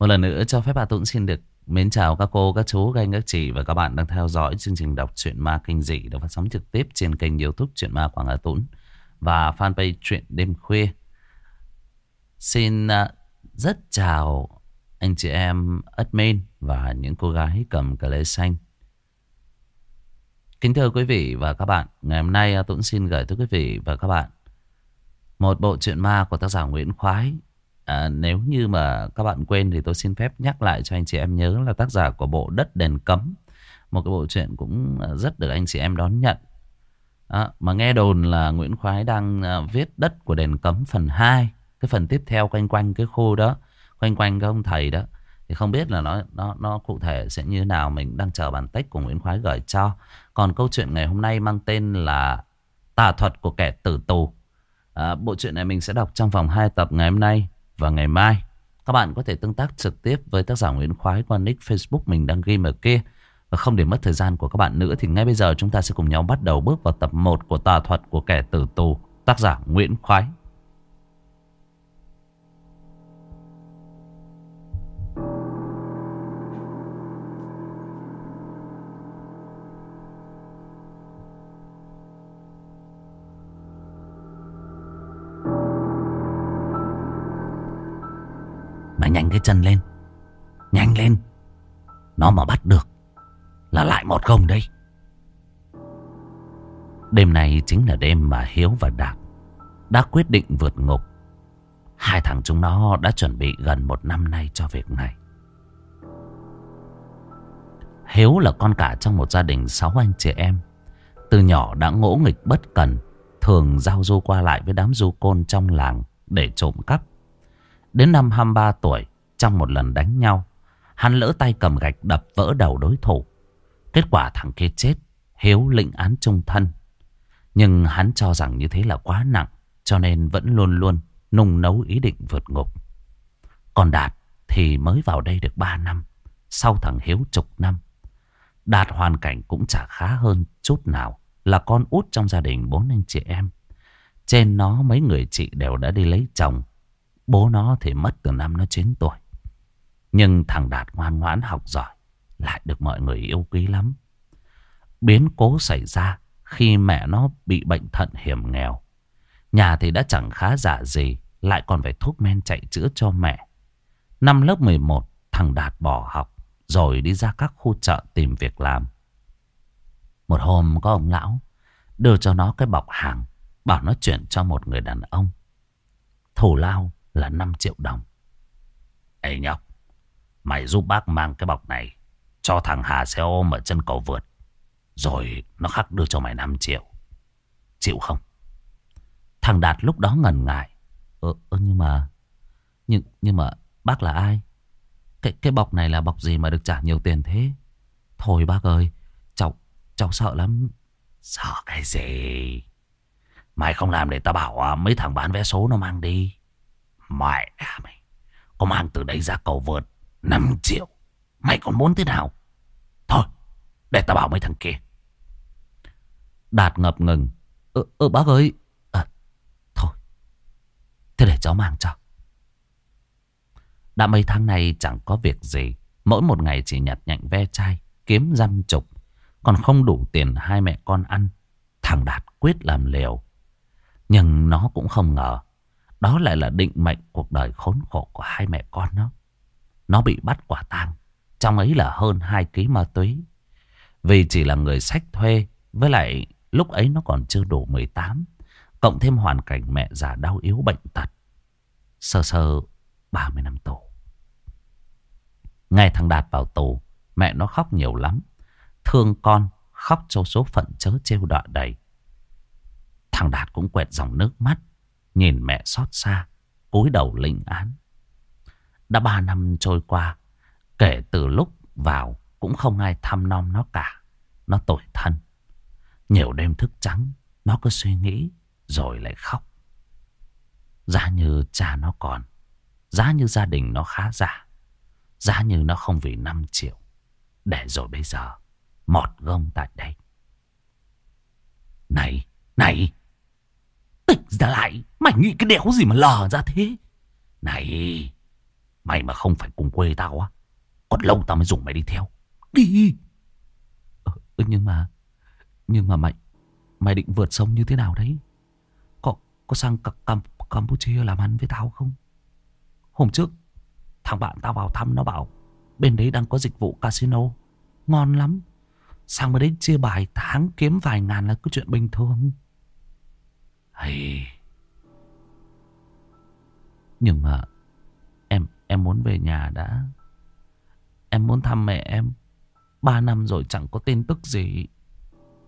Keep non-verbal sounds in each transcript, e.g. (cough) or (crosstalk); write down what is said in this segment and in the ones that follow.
Một lần nữa cho phép bà Tuấn xin được mến chào các cô, các chú, các anh, các chị và các bạn đang theo dõi chương trình đọc truyện ma kinh dị được phát sóng trực tiếp trên kênh youtube truyện ma Quảng Hà Tuấn và fanpage truyện đêm khuya. Xin à, rất chào anh chị em admin và những cô gái cầm cà lê xanh. Kính thưa quý vị và các bạn, ngày hôm nay à, Tuấn xin gửi tới quý vị và các bạn một bộ truyện ma của tác giả Nguyễn Khoái À, nếu như mà các bạn quên thì tôi xin phép nhắc lại cho anh chị em nhớ là tác giả của bộ Đất Đền Cấm. Một cái bộ truyện cũng à, rất được anh chị em đón nhận. À, mà nghe đồn là Nguyễn Khoái đang à, viết Đất của Đền Cấm phần 2. Cái phần tiếp theo quanh quanh cái khu đó, quanh quanh cái ông thầy đó. Thì không biết là nó nó nó cụ thể sẽ như thế nào mình đang chờ bản tách của Nguyễn Khoái gửi cho. Còn câu chuyện ngày hôm nay mang tên là Tà thuật của kẻ tử tù. À, bộ truyện này mình sẽ đọc trong vòng 2 tập ngày hôm nay và ngày mai. Các bạn có thể tương tác trực tiếp với tác giả Nguyễn Khoái qua nick Facebook mình đang ghi ở kia. Và không để mất thời gian của các bạn nữa thì ngay bây giờ chúng ta sẽ cùng nhau bắt đầu bước vào tập 1 của tà thuật của kẻ tử tù. Tác giả Nguyễn Khoái. Cái chân lên. Nhanh lên. Nó mà bắt được Là lại một công đây Đêm này chính là đêm mà Hiếu và Đạt Đã quyết định vượt ngục. Hai thằng chúng nó đã chuẩn bị gần một năm nay cho việc này. Hiếu là con cả trong một gia đình sáu anh chị em. Từ nhỏ đã ngỗ nghịch bất cần Thường giao du qua lại với đám du côn trong làng Để trộm cắp. Đến năm 23 tuổi, trong một lần đánh nhau, hắn lỡ tay cầm gạch đập vỡ đầu đối thủ. Kết quả thằng kia chết, Hiếu lĩnh án trung thân. Nhưng hắn cho rằng như thế là quá nặng, cho nên vẫn luôn luôn nung nấu ý định vượt ngục. Còn Đạt thì mới vào đây được 3 năm, sau thằng Hiếu chục năm. Đạt hoàn cảnh cũng chả khá hơn chút nào, là con út trong gia đình bốn anh chị em. Trên nó mấy người chị đều đã đi lấy chồng Bố nó thì mất từ năm nó 9 tuổi. Nhưng thằng Đạt ngoan ngoãn học giỏi. Lại được mọi người yêu quý lắm. Biến cố xảy ra khi mẹ nó bị bệnh thận hiểm nghèo. Nhà thì đã chẳng khá giả gì. Lại còn phải thuốc men chạy chữa cho mẹ. Năm lớp 11 thằng Đạt bỏ học. Rồi đi ra các khu chợ tìm việc làm. Một hôm có ông lão đưa cho nó cái bọc hàng. Bảo nó chuyển cho một người đàn ông. Thủ lao là 5 triệu đồng. Ê nhóc, mày giúp bác mang cái bọc này cho thằng Hà xe ôm ở chân cầu vượt. Rồi nó khắc đưa cho mày 5 triệu. Chịu không? Thằng Đạt lúc đó ngần ngại. Ờ, nhưng mà... Nhưng, nhưng mà bác là ai? Cái, cái bọc này là bọc gì mà được trả nhiều tiền thế? Thôi bác ơi, cháu, cháu sợ lắm. Sợ cái gì? Mày không làm để tao bảo à, mấy thằng bán vé số nó mang đi. Mẹ mày. Có mang từ đây ra cầu vượt 5 triệu. Mày còn muốn thế nào? Thôi. Để tao bảo mấy thằng kia. Đạt ngập ngừng. Ơ, ơ bác ơi. À, thôi. Thế để cháu mang cho. Đã mấy tháng này chẳng có việc gì. Mỗi một ngày chỉ nhặt nhạnh ve chai. Kiếm răm chục. Còn không đủ tiền hai mẹ con ăn. Thằng Đạt quyết làm liều. Nhưng nó cũng không ngờ. Đó lại là định mệnh cuộc đời khốn khổ của hai mẹ con nó. Nó bị bắt quả tang. Trong ấy là hơn 2 ký ma túy. Vì chỉ là người sách thuê. Với lại lúc ấy nó còn chưa đủ 18. Cộng thêm hoàn cảnh mẹ già đau yếu bệnh tật. Sơ sơ 30 năm tù. Ngày thằng Đạt vào tù. Mẹ nó khóc nhiều lắm. Thương con. Khóc cho số phận chớ trêu đọa đầy. Thằng Đạt cũng quẹt dòng nước mắt. Nhìn mẹ xót xa, cúi đầu lĩnh án đã ba năm trôi qua, Kể từ lúc vào Cũng không ai thăm nom nó cả. Nó tội thân. Nhiều đêm thức trắng, Nó cứ suy nghĩ Rồi lại khóc. Giá như cha nó còn, Giá như gia đình nó khá giả, Giá như nó không vì 5 triệu. Để rồi bây giờ, Mọt gông tại đây. Này Này, Tỉnh ra lại, Mày nghĩ cái đéo gì mà lờ ra thế? Này Mày mà không phải cùng quê tao á Còn lâu tao mới dùng mày đi theo. Đi. Ờ, Nhưng mà Nhưng mà mày Mày định vượt sông như thế nào đấy? Có, có sang Cam, Campuchia làm ăn với tao không? Hôm trước Thằng bạn tao vào thăm nó bảo Bên đấy đang có dịch vụ casino. Ngon lắm. Sang bên đấy chia bài tháng kiếm vài ngàn là cứ chuyện bình thường. Hay. Nhưng mà Em muốn về nhà đã. Em muốn thăm mẹ em. Ba năm rồi chẳng có tin tức gì.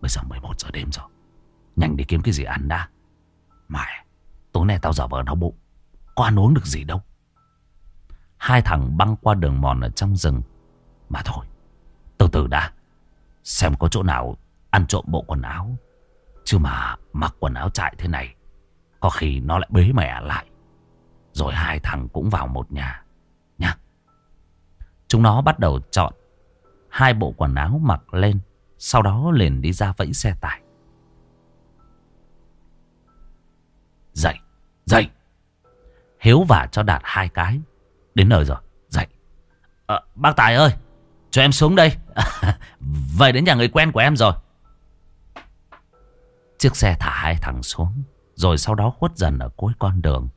Bây giờ 11 giờ đêm rồi. Nhanh đi kiếm cái gì ăn đã. Mày, Tối nay tao dở vợ đau bụng. Có ăn uống được gì đâu. Hai thằng băng qua đường mòn ở trong rừng. Mà thôi, Từ từ đã. Xem có chỗ nào ăn trộm bộ quần áo. Chứ mà mặc quần áo chạy thế này, Có khi nó lại bế mẹ lại. Rồi hai thằng cũng vào một nhà. Chúng nó bắt đầu chọn Hai bộ quần áo mặc lên Sau đó liền đi ra vẫy xe tải. Dậy Dậy. Hiếu vả cho Đạt hai cái Đến nơi rồi. Dậy. À, Bác Tài ơi Cho em xuống đây. (laughs) Về đến nhà người quen của em rồi. Chiếc xe thả hai thằng xuống Rồi sau đó khuất dần ở cuối con đường.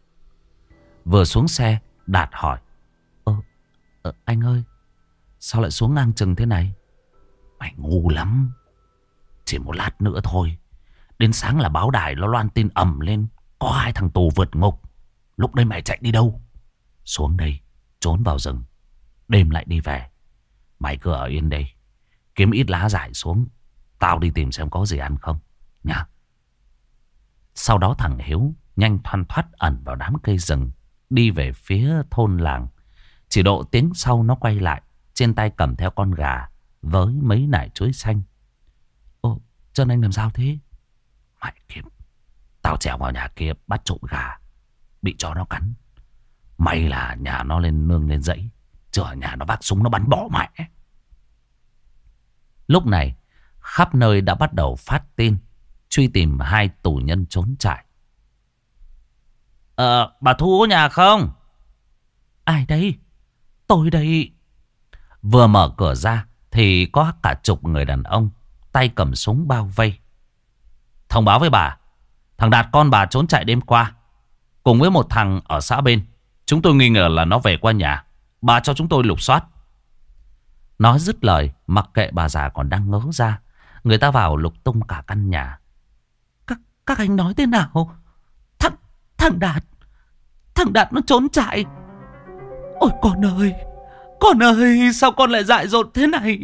Vừa xuống xe Đạt hỏi ờ anh ơi, Sao lại xuống ngang chừng thế này? Mày ngu lắm. Chỉ một lát nữa thôi. Đến sáng là báo đài nó loan tin ầm lên. Có hai thằng tù vượt ngục. Lúc đây mày chạy đi đâu? Xuống đây, Trốn vào rừng. Đêm lại đi về. Mày cứ ở yên đây. Kiếm ít lá giải xuống. Tao đi tìm xem có gì ăn không, Nha. Sau đó thằng Hiếu Nhanh thoăn thoát ẩn vào đám cây rừng, Đi về phía thôn làng. Chỉ độ tiếng sau nó quay lại, Trên tay cầm theo con gà Với mấy nải chuối xanh. Ồ chân anh làm sao thế? Mày kiếp, Tao trèo vào nhà kia bắt trộm gà, Bị cho nó cắn. May là nhà nó lên nương lên dãy Chứ ở nhà nó vác súng nó bắn bỏ mẹ. Lúc này, Khắp nơi đã bắt đầu phát tin, Truy tìm hai tù nhân trốn trại. Ờ bà Thu ở nhà không? Ai đây? Tôi đây. Vừa mở cửa ra Thì có cả chục người đàn ông Tay cầm súng bao vây. Thông báo với bà Thằng Đạt con bà trốn chạy đêm qua. Cùng với một thằng ở xã bên Chúng tôi nghi ngờ là nó về qua nhà. Bà cho chúng tôi lục soát. Nói dứt lời Mặc kệ bà già còn đang ngớ ra Người ta vào lục tung cả căn nhà. Các, các anh nói thế nào? Thằng, thằng Đạt Thằng Đạt nó trốn chạy Ôi con ơi Con ơi sao con lại dại dột thế này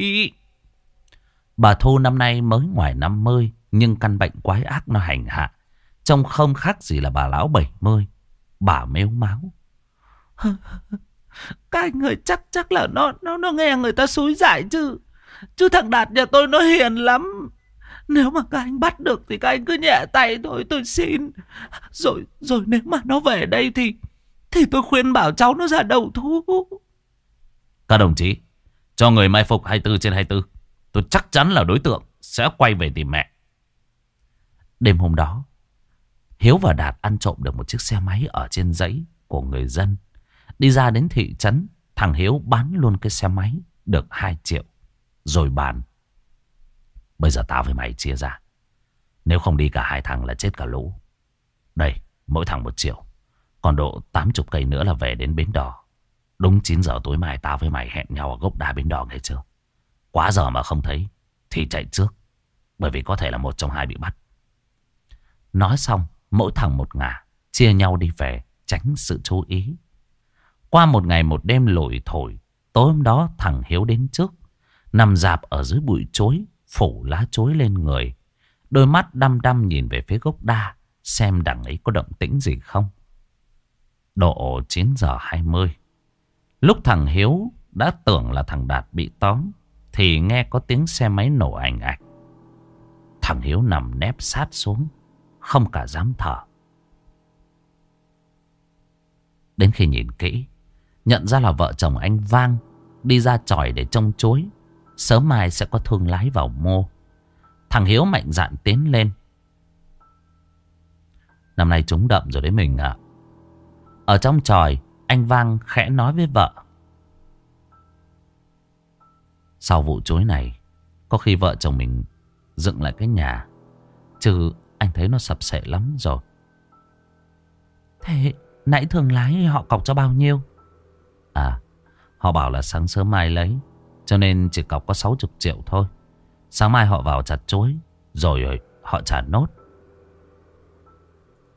Bà Thu năm nay mới ngoài 50 Nhưng căn bệnh quái ác nó hành hạ Trông không khác gì là bà lão 70 Bà mếu máu (laughs) Các anh ơi chắc chắc là nó nó nó nghe người ta xúi giải chứ. Chứ thằng Đạt nhà tôi nó hiền lắm. Nếu mà các anh bắt được thì các anh cứ nhẹ tay thôi tôi xin. Rồi rồi nếu mà nó về đây thì thì tôi khuyên bảo cháu nó ra đầu thú. Các đồng chí, cho người mai phục 24 trên 24. Tôi chắc chắn là đối tượng sẽ quay về tìm mẹ. Đêm hôm đó, Hiếu và Đạt ăn trộm được một chiếc xe máy ở trên dãy của người dân. Đi ra đến thị trấn, thằng Hiếu bán luôn cái xe máy được 2 triệu. Rồi bàn. Bây giờ tao với mày chia ra. Nếu không đi cả hai thằng là chết cả lũ. Đây, mỗi thằng một triệu. Còn độ 80 cây nữa là về đến Bến Đỏ. Đúng 9 giờ tối mai tao với mày hẹn nhau ở gốc đá Bến Đỏ nghe chưa? Quá giờ mà không thấy thì chạy trước. Bởi vì có thể là một trong hai bị bắt. Nói xong, mỗi thằng một ngả, chia nhau đi về, tránh sự chú ý. Qua một ngày một đêm lội thổi, tối hôm đó thằng Hiếu đến trước, nằm dạp ở dưới bụi chối, phủ lá chối lên người. Đôi mắt đăm đăm nhìn về phía gốc đa, xem đằng ấy có động tĩnh gì không. Độ 9 giờ 20. Lúc thằng Hiếu đã tưởng là thằng Đạt bị tóm, thì nghe có tiếng xe máy nổ ảnh ạch. Thằng Hiếu nằm nép sát xuống, không cả dám thở. Đến khi nhìn kỹ, Nhận ra là vợ chồng anh Vang Đi ra tròi để trông chối Sớm mai sẽ có thương lái vào mô Thằng Hiếu mạnh dạn tiến lên Năm nay chúng đậm rồi đấy mình ạ ở trong tròi Anh Vang khẽ nói với vợ. Sau vụ chối này, có khi vợ chồng mình dựng lại cái nhà. Chứ anh thấy nó sập sệ lắm rồi. Thế nãy thường lái họ cọc cho bao nhiêu? À, họ bảo là sáng sớm mai lấy. Cho nên chỉ cọc có 60 triệu thôi. Sáng mai họ vào chặt chối. Rồi họ trả nốt.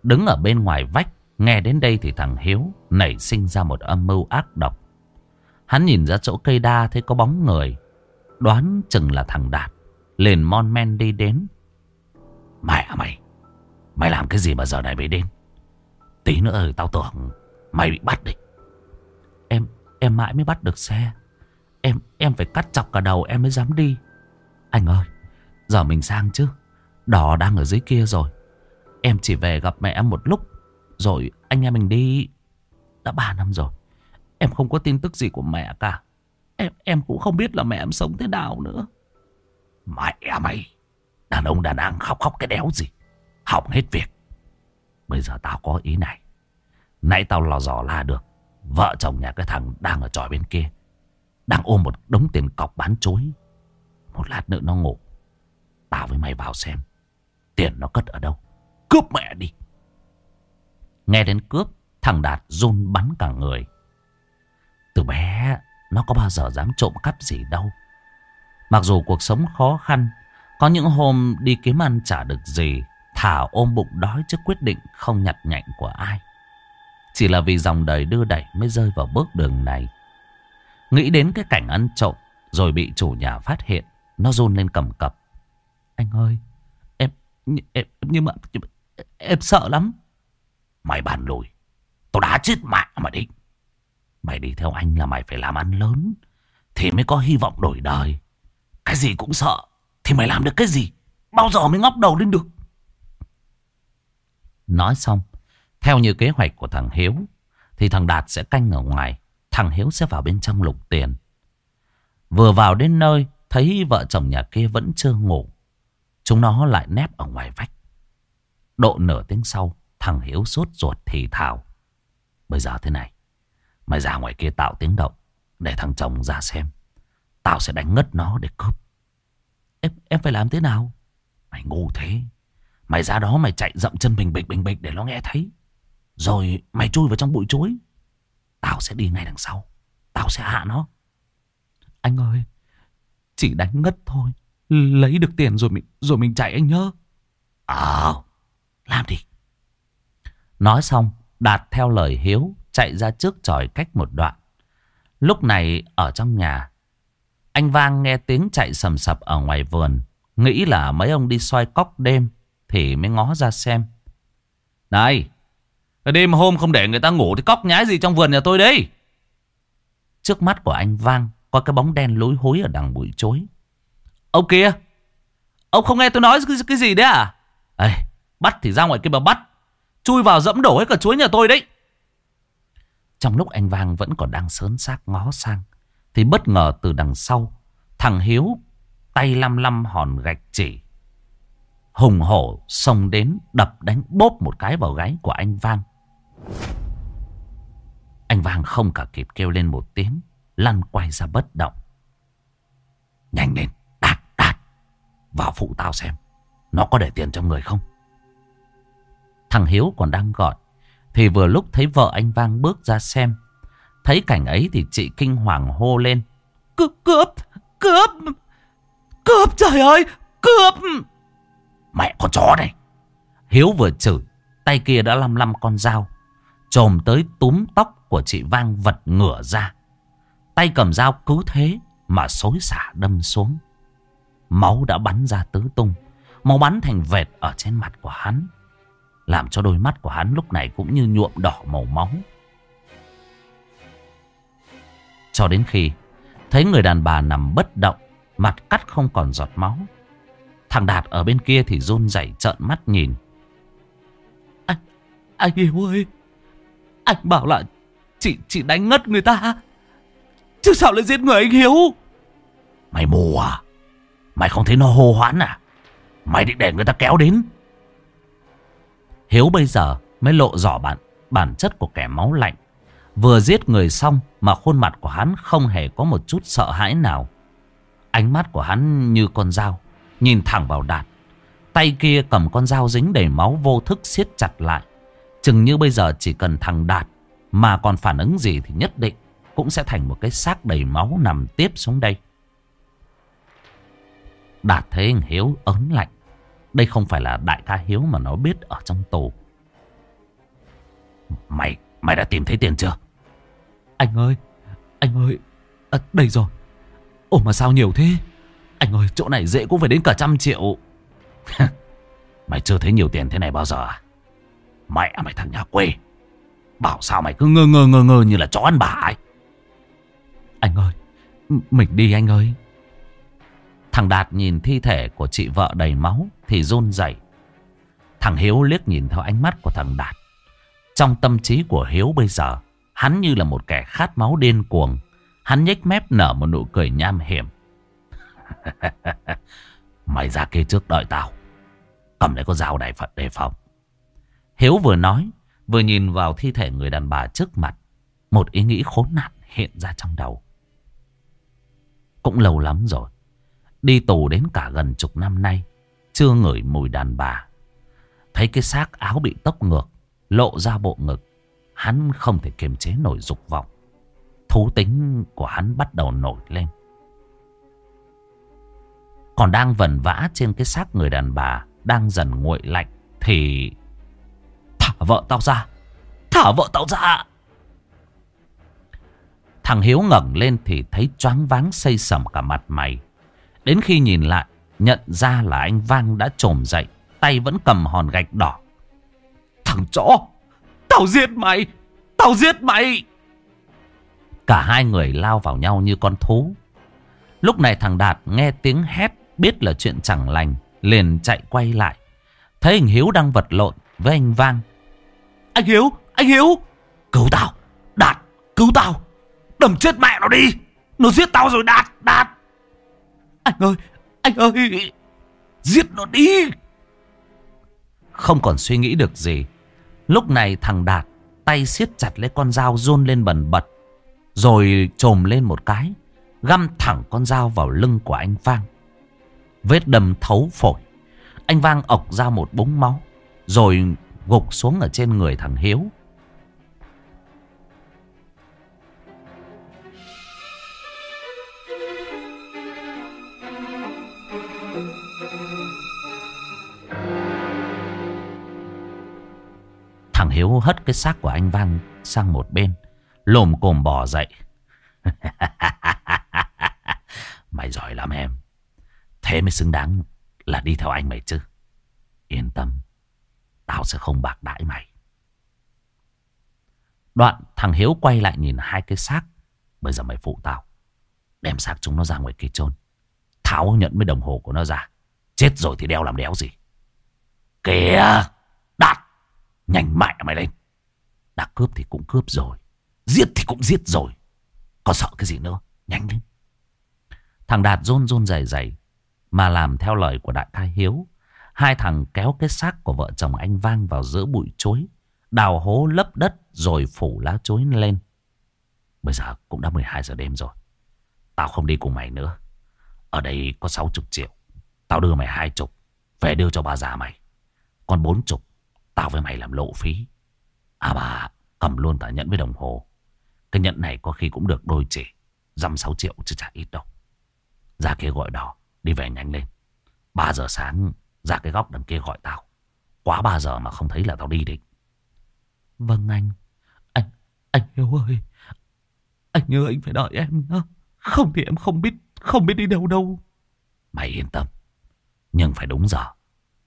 Đứng ở bên ngoài vách. Nghe đến đây thì thằng Hiếu nảy sinh ra một âm mưu ác độc. Hắn nhìn ra chỗ cây đa thấy có bóng người. Đoán chừng là thằng Đạt. Liền mon men đi đến. Mẹ à mày. Mày làm cái gì mà giờ này mới đến? Tí nữa tao tưởng mày bị bắt đấy. Em, em mãi mới bắt được xe. Em, em phải cắt chọc cả đầu em mới dám đi. Anh ơi, giờ mình sang chứ. Đỏ đang ở dưới kia rồi. Em chỉ về gặp mẹ em một lúc. Rồi, anh em mình đi. Đã ba năm rồi. Em không có tin tức gì của mẹ cả. Em em cũng không biết là mẹ em sống thế nào nữa. Mẹ mày. Đàn ông đàn ăn khóc khóc cái đéo gì. Hỏng hết việc. Bây giờ tao có ý này. Nãy tao lò dò la được. Vợ chồng nhà cái thằng đang ở tròi bên kia. Đang ôm một đống tiền cọc bán chối. Một lát nữa nó ngủ. Tao với mày vào xem. Tiền nó cất ở đâu. Cướp mẹ đi. Nghe đến cướp. Thằng Đạt run bắn cả người. Từ bé nó có bao giờ dám trộm cắp gì đâu. Mặc dù cuộc sống khó khăn. Có những hôm đi kiếm ăn chả được gì. Thả ôm bụng đói trước quyết định không nhặt nhạnh của ai. Chỉ là vì dòng đời đưa đẩy mới rơi vào bước đường này. Nghĩ đến cái cảnh ăn trộm rồi bị chủ nhà phát hiện. Nó run lên cầm cập. Anh ơi, em, em nhưng mà em, em sợ lắm. Mày bàn lùi, tao đã chết mẹ mà đi. Mày đi theo anh là mày phải làm ăn lớn. Thì mới có hy vọng đổi đời. Cái gì cũng sợ. Thì mày làm được cái gì? Bao giờ mới ngóc đầu lên được? Nói xong, theo như kế hoạch của thằng Hiếu, thì thằng Đạt sẽ canh ở ngoài, thằng Hiếu sẽ vào bên trong lục tiền. Vừa vào đến nơi, thấy vợ chồng nhà kia vẫn chưa ngủ. Chúng nó lại nép ở ngoài vách. Độ nửa tiếng sau, thằng Hiếu sốt ruột thì thào. Bây giờ thế này, mày ra ngoài kia tạo tiếng động, để thằng chồng ra xem. Tao sẽ đánh ngất nó để cướp. Em, em phải làm thế nào? Mày ngu thế. Mày ra đó mày chạy dậm chân bình bịch bình bịch để nó nghe thấy. Rồi mày chui vào trong bụi chuối. Tao sẽ đi ngay đằng sau. Tao sẽ hạ nó. Anh ơi, chỉ đánh ngất thôi. Lấy được tiền rồi mình rồi mình chạy anh nhớ. Ờ, làm đi. Nói xong, Đạt theo lời Hiếu chạy ra trước tròi cách một đoạn. Lúc này ở trong nhà, anh Vang nghe tiếng chạy sầm sập ở ngoài vườn. Nghĩ là mấy ông đi soi cóc đêm thì mới ngó ra xem. Này, đêm hôm không để người ta ngủ thì cóc nhái gì trong vườn nhà tôi đấy. Trước mắt của anh Vang có cái bóng đen lối hối ở đằng bụi chối. Ông kia, ông không nghe tôi nói cái, cái gì đấy à? Ê, bắt thì ra ngoài kia mà bắt. Chui vào dẫm đổ hết cả chuối nhà tôi đấy. Trong lúc anh Vang vẫn còn đang sớn xác ngó sang. Thì bất ngờ từ đằng sau. Thằng Hiếu tay lăm lăm hòn gạch chỉ. Hùng hổ xông đến đập đánh bốp một cái vào gáy của anh Vang. Anh Vang không cả kịp kêu lên một tiếng. Lăn quay ra bất động. Nhanh lên, đạt, đạt. Vào phụ tao xem. Nó có để tiền trong người không? Thằng Hiếu còn đang gọi. Thì vừa lúc thấy vợ anh Vang bước ra xem. Thấy cảnh ấy thì chị kinh hoàng hô lên. Cướp, cướp, cướp, cướp trời ơi, cướp. Mẹ con chó này. Hiếu vừa chửi, tay kia đã lăm lăm con dao. Trồm tới túm tóc của chị Vang vật ngửa ra. Tay cầm dao cứ thế mà xối xả đâm xuống. Máu đã bắn ra tứ tung. Máu bắn thành vệt ở trên mặt của hắn. Làm cho đôi mắt của hắn lúc này cũng như nhuộm đỏ màu máu. Cho đến khi thấy người đàn bà nằm bất động, mặt cắt không còn giọt máu. Thằng Đạt ở bên kia thì run rẩy trợn mắt nhìn. Anh, anh yêu ơi, anh bảo là chị, chị đánh ngất người ta. Chứ sao lại giết người anh Hiếu? Mày mù à? Mày không thấy nó hô hoán à? Mày định để người ta kéo đến. Hiếu bây giờ mới lộ rõ bản, bản chất của kẻ máu lạnh. Vừa giết người xong mà khuôn mặt của hắn không hề có một chút sợ hãi nào. Ánh mắt của hắn như con dao, nhìn thẳng vào Đạt. Tay kia cầm con dao dính đầy máu vô thức siết chặt lại. Chừng như bây giờ chỉ cần thằng Đạt mà còn phản ứng gì thì nhất định cũng sẽ thành một cái xác đầy máu nằm tiếp xuống đây. Đạt thấy anh Hiếu ớn lạnh. Đây không phải là đại ca Hiếu mà nó biết ở trong tù. Mày, mày đã tìm thấy tiền chưa? Anh ơi, anh ơi, à, đây rồi. Ồ mà sao nhiều thế? Anh ơi, chỗ này dễ cũng phải đến cả trăm triệu. (laughs) mày chưa thấy nhiều tiền thế này bao giờ à? Mẹ mày thằng nhà quê. Bảo sao mày cứ ngơ ngơ ngơ ngơ như là chó ăn bà ấy. Anh ơi, mình đi anh ơi. Thằng Đạt nhìn thi thể của chị vợ đầy máu thì run rẩy. Thằng Hiếu liếc nhìn theo ánh mắt của thằng Đạt. Trong tâm trí của Hiếu bây giờ, hắn như là một kẻ khát máu điên cuồng. Hắn nhếch mép nở một nụ cười nham hiểm. (laughs) Mày ra kia trước đợi tao. Cầm lấy con dao đại Phật đề phòng. Hiếu vừa nói, vừa nhìn vào thi thể người đàn bà trước mặt. Một ý nghĩ khốn nạn hiện ra trong đầu. Cũng lâu lắm rồi. Đi tù đến cả gần chục năm nay. Chưa ngửi mùi đàn bà. Thấy cái xác áo bị tốc ngược. Lộ ra bộ ngực. Hắn không thể kiềm chế nổi dục vọng. Thú tính của hắn bắt đầu nổi lên. Còn đang vần vã trên cái xác người đàn bà. Đang dần nguội lạnh. Thì... Thả vợ tao ra. Thả vợ tao ra. Thằng Hiếu ngẩng lên thì thấy choáng váng xây sầm cả mặt mày. Đến khi nhìn lại, nhận ra là anh Vang đã trồm dậy, tay vẫn cầm hòn gạch đỏ. Thằng chó, tao giết mày, tao giết mày. Cả hai người lao vào nhau như con thú. Lúc này thằng Đạt nghe tiếng hét, biết là chuyện chẳng lành, liền chạy quay lại. Thấy anh Hiếu đang vật lộn với anh Vang. Anh Hiếu, anh Hiếu, cứu tao, Đạt, cứu tao. Đầm chết mẹ nó đi Nó giết tao rồi Đạt Đạt anh ơi Anh ơi, Giết nó đi. Không còn suy nghĩ được gì. Lúc này thằng Đạt Tay siết chặt lấy con dao run lên bần bật, Rồi trồm lên một cái, Găm thẳng con dao vào lưng của anh Vang. Vết đâm thấu phổi, Anh Vang ọc ra một búng máu, Rồi gục xuống ở trên người thằng Hiếu. Thằng Hiếu hất cái xác của anh Vang sang một bên. Lồm cồm bò dậy. (laughs) mày giỏi lắm em. Thế mới xứng đáng là đi theo anh mày chứ. Yên tâm. Tao sẽ không bạc đãi mày. Đoạn thằng Hiếu quay lại nhìn hai cái xác. Bây giờ mày phụ tao. Đem xác chúng nó ra ngoài kia chôn Tháo nhận mấy đồng hồ của nó ra. Chết rồi thì đeo làm đéo gì. Kìa! Nhanh mẹ mày lên. Đã cướp thì cũng cướp rồi. Giết thì cũng giết rồi. Có sợ cái gì nữa. Nhanh lên. Thằng Đạt rôn rôn dày dày. Mà làm theo lời của đại ca Hiếu. Hai thằng kéo cái xác của vợ chồng anh Vang vào giữa bụi chối. Đào hố lấp đất rồi phủ lá chối lên. Bây giờ cũng đã 12 giờ đêm rồi. Tao không đi cùng mày nữa. Ở đây có 60 triệu. Tao đưa mày hai chục. Về đưa cho bà già mày. Còn bốn chục Tao với mày làm lộ phí. À bà cầm luôn cả nhẫn với đồng hồ. Cái nhẫn này có khi cũng được đôi chỉ. Dăm sáu triệu chứ chả ít đâu. Ra kia gọi đỏ. Đi về nhanh lên. Ba giờ sáng ra cái góc đằng kia gọi tao. Quá ba giờ mà không thấy là tao đi đi. Vâng anh. Anh, anh Hiếu ơi. Anh nhớ anh phải đợi em nhá. Không thì em không biết, không biết đi đâu đâu. Mày yên tâm. Nhưng phải đúng giờ.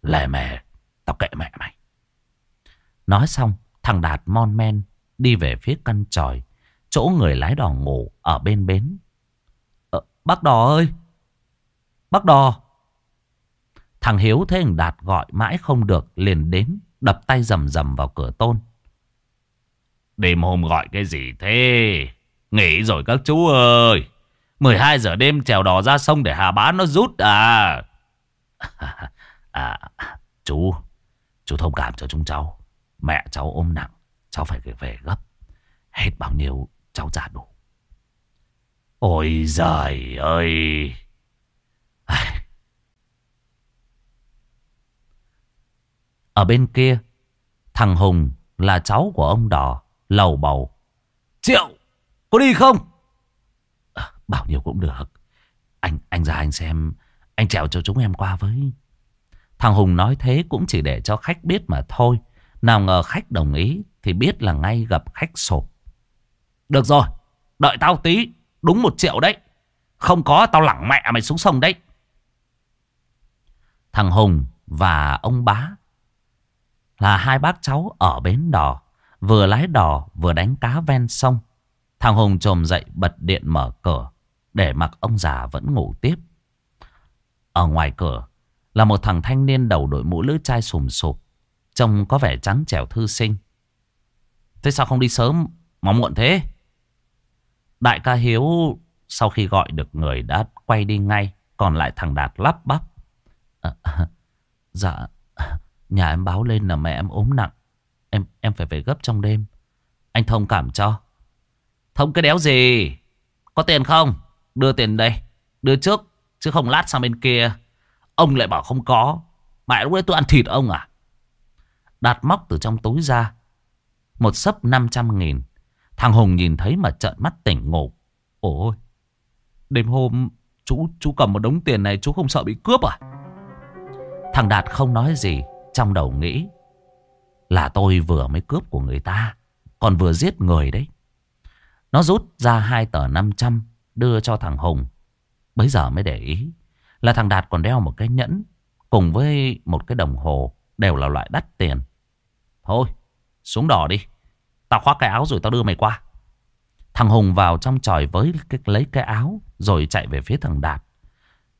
Lè mè, tao kệ mẹ mày. Nói xong, thằng Đạt mon men đi về phía căn tròi, chỗ người lái đò ngủ ở bên bến. Ờ, bác đò ơi! Bác đò! Thằng Hiếu thấy thằng Đạt gọi mãi không được, liền đến, đập tay rầm rầm vào cửa tôn. Đêm hôm gọi cái gì thế? Nghỉ rồi các chú ơi! 12 giờ đêm trèo đò ra sông để hà bán nó rút à? (laughs) à, chú, chú thông cảm cho chúng cháu. Mẹ cháu ôm nặng Cháu phải về gấp Hết bao nhiêu cháu trả đủ. Ôi giời ơi! Ở bên kia, thằng Hùng là cháu của ông Đỏ, lầu bầu. Triệu, có đi không? À, bao nhiêu cũng được. Anh anh ra anh xem, anh trèo cho chúng em qua với. Thằng Hùng nói thế cũng chỉ để cho khách biết mà thôi. Nào ngờ khách đồng ý thì biết là ngay gặp khách sộp. Được rồi, đợi tao tí, đúng một triệu đấy. Không có tao lẳng mẹ mày xuống sông đấy. Thằng Hùng và ông bá là hai bác cháu ở bến đò. Vừa lái đò vừa đánh cá ven sông. Thằng Hùng trồm dậy bật điện mở cửa để mặc ông già vẫn ngủ tiếp. Ở ngoài cửa là một thằng thanh niên đầu đội mũ lưỡi chai sùm sụp. Trông có vẻ trắng trẻo thư sinh. Thế sao không đi sớm mà muộn thế? Đại ca Hiếu sau khi gọi được người đã quay đi ngay. Còn lại thằng Đạt lắp bắp. À, (laughs) dạ, nhà em báo lên là mẹ em ốm nặng. Em em phải về gấp trong đêm. Anh thông cảm cho. Thông cái đéo gì? Có tiền không? Đưa tiền đây. Đưa trước. Chứ không lát sang bên kia. Ông lại bảo không có. Mẹ lúc đấy tôi ăn thịt ông à? Đạt móc từ trong túi ra. Một sấp 500 nghìn. Thằng Hùng nhìn thấy mà trợn mắt tỉnh ngủ. Ôi, đêm hôm chú chú cầm một đống tiền này chú không sợ bị cướp à? Thằng Đạt không nói gì. Trong đầu nghĩ là tôi vừa mới cướp của người ta. Còn vừa giết người đấy. Nó rút ra hai tờ 500 đưa cho thằng Hùng. Bây giờ mới để ý là thằng Đạt còn đeo một cái nhẫn cùng với một cái đồng hồ đều là loại đắt tiền. Thôi, xuống đỏ đi. Tao khoác cái áo rồi tao đưa mày qua. Thằng Hùng vào trong tròi với cái, lấy cái áo rồi chạy về phía thằng Đạt.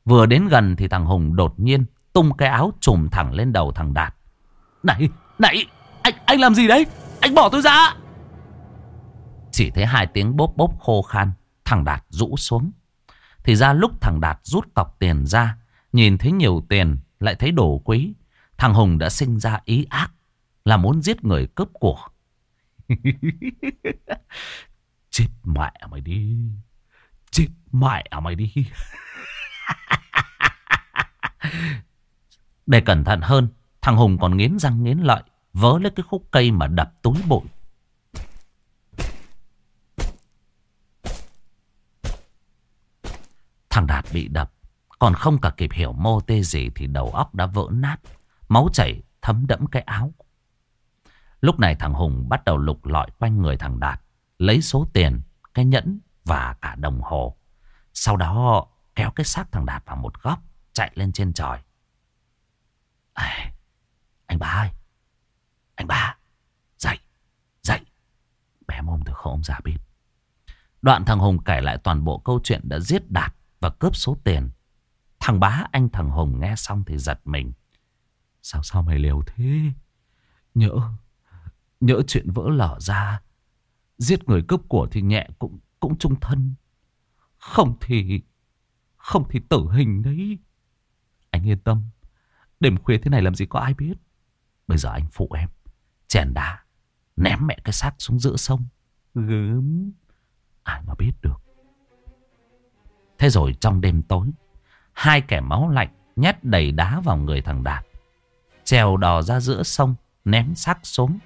Vừa đến gần thì thằng Hùng đột nhiên tung cái áo trùm thẳng lên đầu thằng Đạt. Này, này, anh, anh làm gì đấy? Anh bỏ tôi ra. Chỉ thấy hai tiếng bốp bốp khô khan, thằng Đạt rũ xuống. Thì ra lúc thằng Đạt rút cọc tiền ra, nhìn thấy nhiều tiền, lại thấy đồ quý. Thằng Hùng đã sinh ra ý ác, là muốn giết người cướp của. (laughs) Chết mẹ mày đi. Chết mẹ mày đi. (laughs) Để cẩn thận hơn, thằng Hùng còn nghiến răng nghiến lợi, vớ lấy cái khúc cây mà đập túi bụi. Thằng Đạt bị đập, còn không cả kịp hiểu mô tê gì thì đầu óc đã vỡ nát, máu chảy thấm đẫm cái áo. Lúc này thằng Hùng bắt đầu lục lọi quanh người thằng Đạt, lấy số tiền, cái nhẫn và cả đồng hồ. Sau đó kéo cái xác thằng Đạt vào một góc, chạy lên trên trời. À, anh ba ơi, anh ba, dậy, dậy. Bé mồm từ không ông già biết. Đoạn thằng Hùng kể lại toàn bộ câu chuyện đã giết Đạt và cướp số tiền. Thằng bá anh thằng Hùng nghe xong thì giật mình. Sao sao mày liều thế? Nhỡ, nhỡ chuyện vỡ lở ra. Giết người cướp của thì nhẹ cũng cũng trung thân. Không thì, không thì tử hình đấy. Anh yên tâm. Đêm khuya thế này làm gì có ai biết. Bây giờ anh phụ em. Chèn đá. Ném mẹ cái xác xuống giữa sông. Gớm. Ai mà biết được. Thế rồi trong đêm tối, hai kẻ máu lạnh nhét đầy đá vào người thằng Đạt. Trèo đò ra giữa sông, ném xác xuống.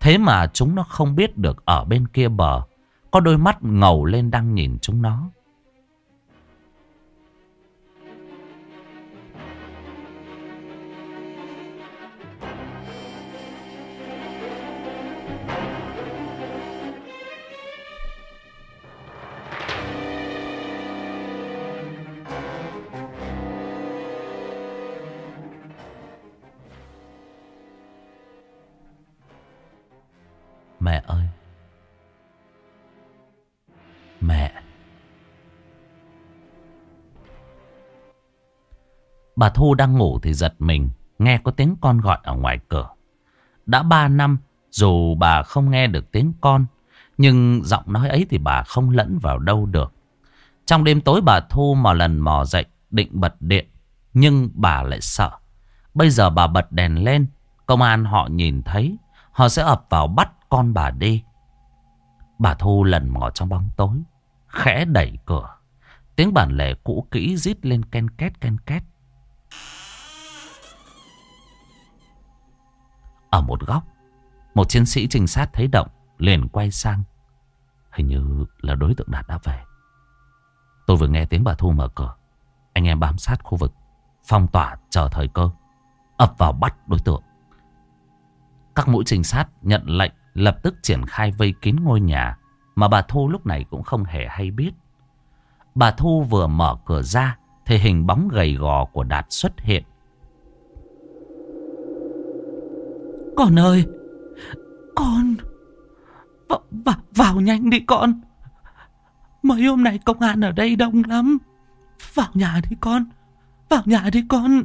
Thế mà chúng nó không biết được ở bên kia bờ, có đôi mắt ngầu lên đang nhìn chúng nó. Bà Thu đang ngủ thì giật mình, nghe có tiếng con gọi ở ngoài cửa. Đã ba năm, dù bà không nghe được tiếng con, nhưng giọng nói ấy thì bà không lẫn vào đâu được. Trong đêm tối bà Thu mò lần mò dậy, định bật điện, nhưng bà lại sợ. Bây giờ bà bật đèn lên, công an họ nhìn thấy, họ sẽ ập vào bắt con bà đi. Bà Thu lần mò trong bóng tối. Khẽ đẩy cửa. Tiếng bản lề cũ kỹ rít lên ken két ken két. Ở một góc, một chiến sĩ trinh sát thấy động, liền quay sang. Hình như là đối tượng Đạt đã về. Tôi vừa nghe tiếng bà Thu mở cửa. Anh em bám sát khu vực, phong tỏa chờ thời cơ, ập vào bắt đối tượng. Các mũi trinh sát nhận lệnh lập tức triển khai vây kín ngôi nhà mà bà Thu lúc này cũng không hề hay biết. Bà Thu vừa mở cửa ra thì hình bóng gầy gò của Đạt xuất hiện. Con ơi! Con! Vào, v vào nhanh đi con! Mấy hôm nay công an ở đây đông lắm. Vào nhà đi con! Vào nhà đi con!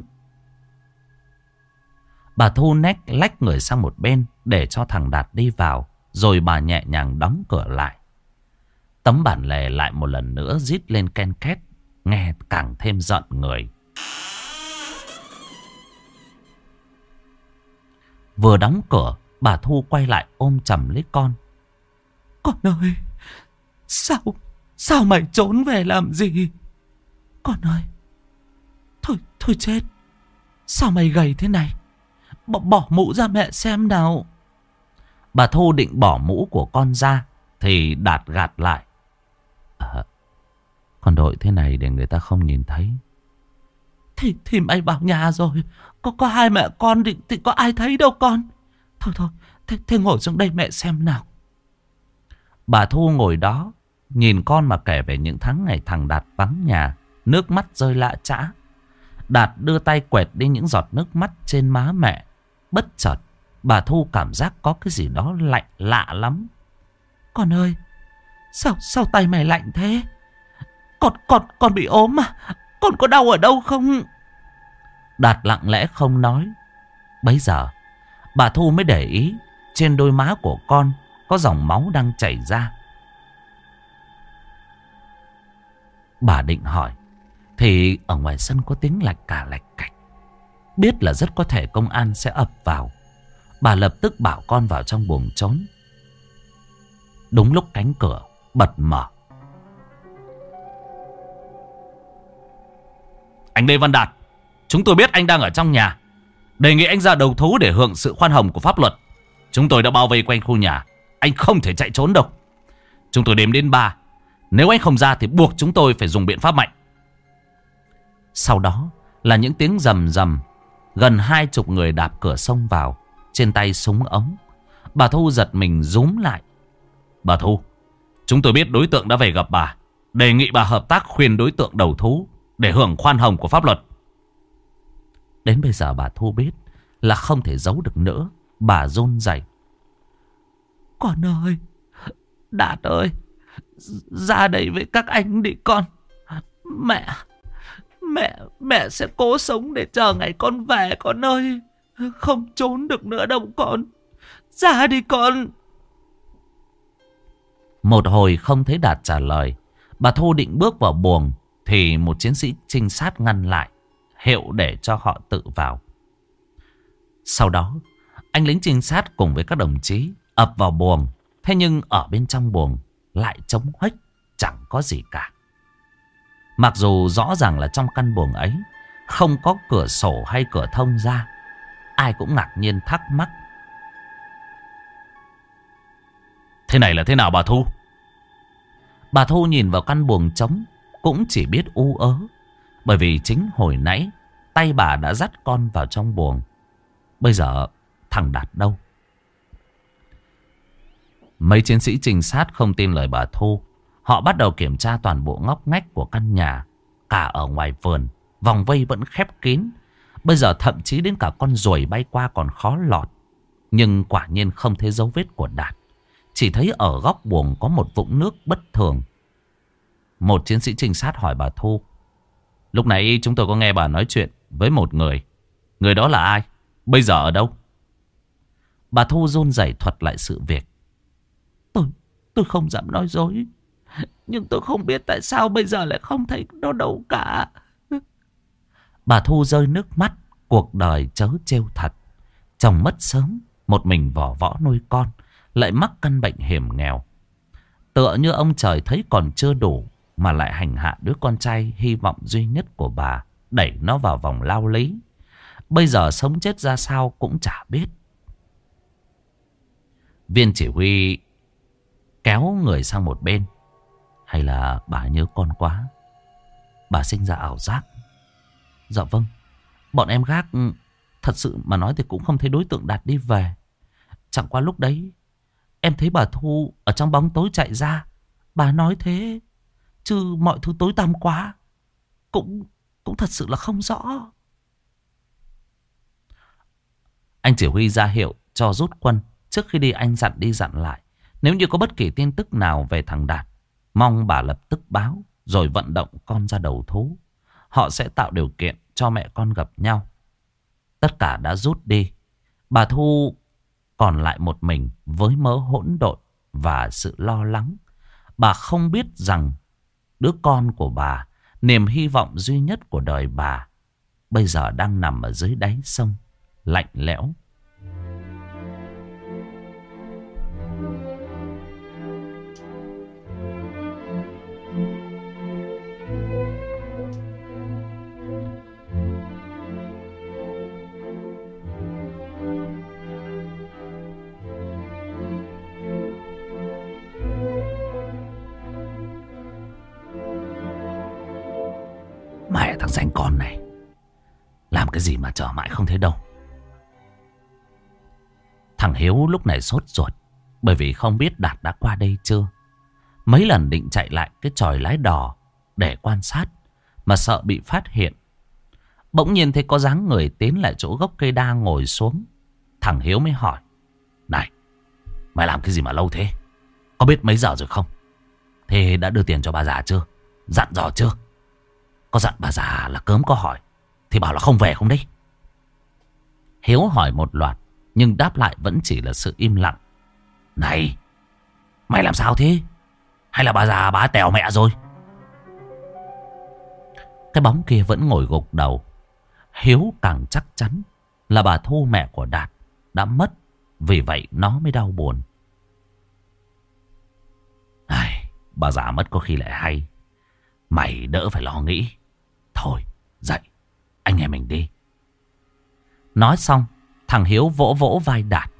Bà Thu nách lách người sang một bên để cho thằng Đạt đi vào. Rồi bà nhẹ nhàng đóng cửa lại. Tấm bản lề lại một lần nữa rít lên ken két. Nghe càng thêm giận người. Vừa đóng cửa, bà Thu quay lại ôm chầm lấy con. Con ơi, sao, sao mày trốn về làm gì? Con ơi, thôi, thôi chết. Sao mày gầy thế này? Bỏ, bỏ mũ ra mẹ xem nào. Bà Thu định bỏ mũ của con ra, thì Đạt gạt lại. À, con đội thế này để người ta không nhìn thấy. Thì, thì mày bảo nhà rồi. Có có hai mẹ con thì, thì có ai thấy đâu con. Thôi thôi, thế, thế ngồi xuống đây mẹ xem nào. Bà Thu ngồi đó, nhìn con mà kể về những tháng ngày thằng Đạt vắng nhà, nước mắt rơi lạ chã. Đạt đưa tay quẹt đi những giọt nước mắt trên má mẹ. Bất chợt, bà Thu cảm giác có cái gì đó lạnh lạ lắm. Con ơi, sao sao tay mày lạnh thế? Con con con bị ốm à? Con có đau ở đâu không? Đạt lặng lẽ không nói. Bấy giờ, bà Thu mới để ý trên đôi má của con có dòng máu đang chảy ra. Bà định hỏi, thì ở ngoài sân có tiếng lạch cả lạch cạch. Biết là rất có thể công an sẽ ập vào. Bà lập tức bảo con vào trong buồng trốn. Đúng lúc cánh cửa bật mở. Anh Lê Văn Đạt, chúng tôi biết anh đang ở trong nhà. Đề nghị anh ra đầu thú để hưởng sự khoan hồng của pháp luật. Chúng tôi đã bao vây quanh khu nhà. Anh không thể chạy trốn đâu. Chúng tôi đếm đến ba. Nếu anh không ra thì buộc chúng tôi phải dùng biện pháp mạnh. Sau đó là những tiếng rầm rầm. Gần hai chục người đạp cửa sông vào. Trên tay súng ống. Bà Thu giật mình rúm lại. Bà Thu, chúng tôi biết đối tượng đã về gặp bà. Đề nghị bà hợp tác khuyên đối tượng đầu thú để hưởng khoan hồng của pháp luật. Đến bây giờ bà Thu biết là không thể giấu được nữa. Bà rôn rẩy. Con ơi, Đạt ơi, ra đây với các anh đi con. Mẹ, mẹ, mẹ sẽ cố sống để chờ ngày con về con ơi. Không trốn được nữa đâu con. Ra đi con. Một hồi không thấy Đạt trả lời. Bà Thu định bước vào buồng thì một chiến sĩ trinh sát ngăn lại. Hiệu để cho họ tự vào. Sau đó, anh lính trinh sát cùng với các đồng chí ập vào buồng. Thế nhưng ở bên trong buồng lại trống hếch chẳng có gì cả. Mặc dù rõ ràng là trong căn buồng ấy không có cửa sổ hay cửa thông ra. Ai cũng ngạc nhiên thắc mắc. Thế này là thế nào bà Thu? Bà Thu nhìn vào căn buồng trống cũng chỉ biết u ớ. Bởi vì chính hồi nãy tay bà đã dắt con vào trong buồng. Bây giờ thằng Đạt đâu? Mấy chiến sĩ trinh sát không tin lời bà Thu. Họ bắt đầu kiểm tra toàn bộ ngóc ngách của căn nhà. Cả ở ngoài vườn, vòng vây vẫn khép kín. Bây giờ thậm chí đến cả con ruồi bay qua còn khó lọt. Nhưng quả nhiên không thấy dấu vết của Đạt. Chỉ thấy ở góc buồng có một vũng nước bất thường. Một chiến sĩ trinh sát hỏi bà Thu. Lúc nãy chúng tôi có nghe bà nói chuyện với một người. Người đó là ai? Bây giờ ở đâu? Bà Thu run rẩy thuật lại sự việc. Tôi, tôi không dám nói dối. Nhưng tôi không biết tại sao bây giờ lại không thấy nó đâu cả. Bà Thu rơi nước mắt. Cuộc đời chớ trêu thật. Chồng mất sớm. Một mình vỏ võ nuôi con. Lại mắc căn bệnh hiểm nghèo. Tựa như ông trời thấy còn chưa đủ mà lại hành hạ đứa con trai hy vọng duy nhất của bà, đẩy nó vào vòng lao lý. Bây giờ sống chết ra sao cũng chả biết. Viên chỉ huy kéo người sang một bên. Hay là bà nhớ con quá? Bà sinh ra ảo giác. Dạ vâng. Bọn em gác ừ, thật sự mà nói thì cũng không thấy đối tượng Đạt đi về. Chẳng qua lúc đấy em thấy bà Thu ở trong bóng tối chạy ra. Bà nói thế. Chứ mọi thứ tối tăm quá. Cũng cũng thật sự là không rõ. Anh chỉ huy ra hiệu cho rút quân. Trước khi đi anh dặn đi dặn lại. Nếu như có bất kỳ tin tức nào về thằng Đạt. Mong bà lập tức báo. Rồi vận động con ra đầu thú. Họ sẽ tạo điều kiện cho mẹ con gặp nhau. Tất cả đã rút đi. Bà Thu còn lại một mình với mớ hỗn độn và sự lo lắng. Bà không biết rằng đứa con của bà, niềm hy vọng duy nhất của đời bà, bây giờ đang nằm ở dưới đáy sông, lạnh lẽo. Rảnh danh con này. Làm cái gì mà chờ mãi không thấy đâu. Thằng Hiếu lúc này sốt ruột, Bởi vì không biết Đạt đã qua đây chưa. Mấy lần định chạy lại cái tròi lái đò Để quan sát, Mà sợ bị phát hiện. Bỗng nhiên thấy có dáng người tiến lại chỗ gốc cây đa ngồi xuống. Thằng Hiếu mới hỏi, Này, Mày làm cái gì mà lâu thế? Có biết mấy giờ rồi không? Thế đã đưa tiền cho bà già chưa? Dặn dò chưa? Có dặn bà già là cớm có hỏi Thì bảo là không về không đấy. Hiếu hỏi một loạt Nhưng đáp lại vẫn chỉ là sự im lặng. Này Mày làm sao thế? Hay là bà già bà tèo mẹ rồi? Cái bóng kia vẫn ngồi gục đầu. Hiếu càng chắc chắn Là bà Thu mẹ của Đạt Đã mất Vì vậy nó mới đau buồn. Ai, Bà già mất có khi lại hay. Mày đỡ phải lo nghĩ. Thôi, dậy, Anh em mình đi. Nói xong, Thằng Hiếu vỗ vỗ vai Đạt.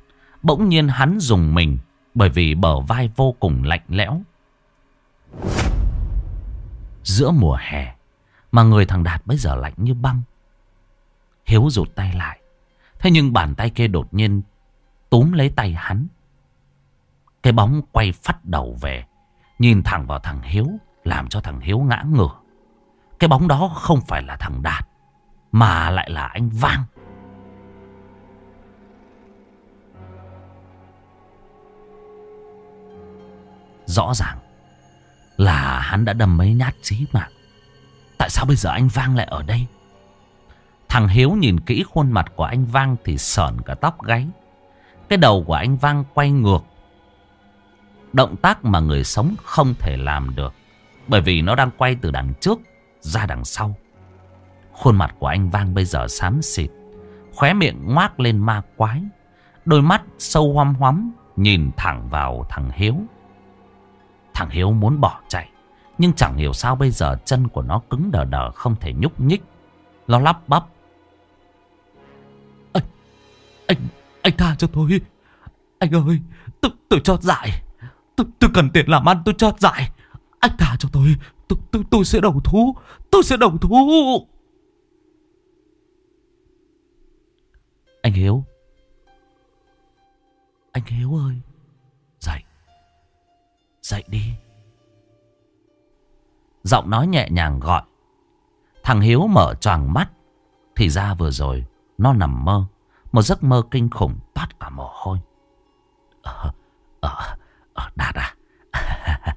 Bỗng nhiên hắn dùng mình, Bởi vì bờ vai vô cùng lạnh lẽo. Giữa mùa hè, Mà người thằng Đạt bây giờ lạnh như băng. Hiếu rụt tay lại. Thế nhưng bàn tay kia đột nhiên Túm lấy tay hắn. Cái bóng quay phát đầu về, Nhìn thẳng vào thằng Hiếu, Làm cho thằng Hiếu ngã ngửa cái bóng đó không phải là thằng Đạt, Mà lại là anh Vang. Rõ ràng Là hắn đã đâm mấy nhát chí mạng. Tại sao bây giờ anh Vang lại ở đây? Thằng Hiếu nhìn kỹ khuôn mặt của anh Vang Thì sờn cả tóc gáy. Cái đầu của anh Vang quay ngược. Động tác mà người sống không thể làm được, Bởi vì nó đang quay từ đằng trước ra đằng sau. Khuôn mặt của anh Vang bây giờ xám xịt. Khóe miệng ngoác lên ma quái. Đôi mắt sâu hoăm hoắm nhìn thẳng vào thằng Hiếu. Thằng Hiếu muốn bỏ chạy. Nhưng chẳng hiểu sao bây giờ chân của nó cứng đờ đờ không thể nhúc nhích. Nó lắp bắp. Anh, anh, anh tha cho tôi. Anh ơi, tôi, tôi cho dại. Tôi, tôi cần tiền làm ăn tôi cho dại. Anh tha cho tôi, tôi, tôi, tôi sẽ đầu thú, tôi sẽ đầu thú. Anh Hiếu. Anh Hiếu ơi. Dậy. Dậy đi. Giọng nói nhẹ nhàng gọi. Thằng Hiếu mở choàng mắt. Thì ra vừa rồi nó nằm mơ. Một giấc mơ kinh khủng toát cả mồ hôi. Ờ, ờ, ờ, Đạt à. (laughs)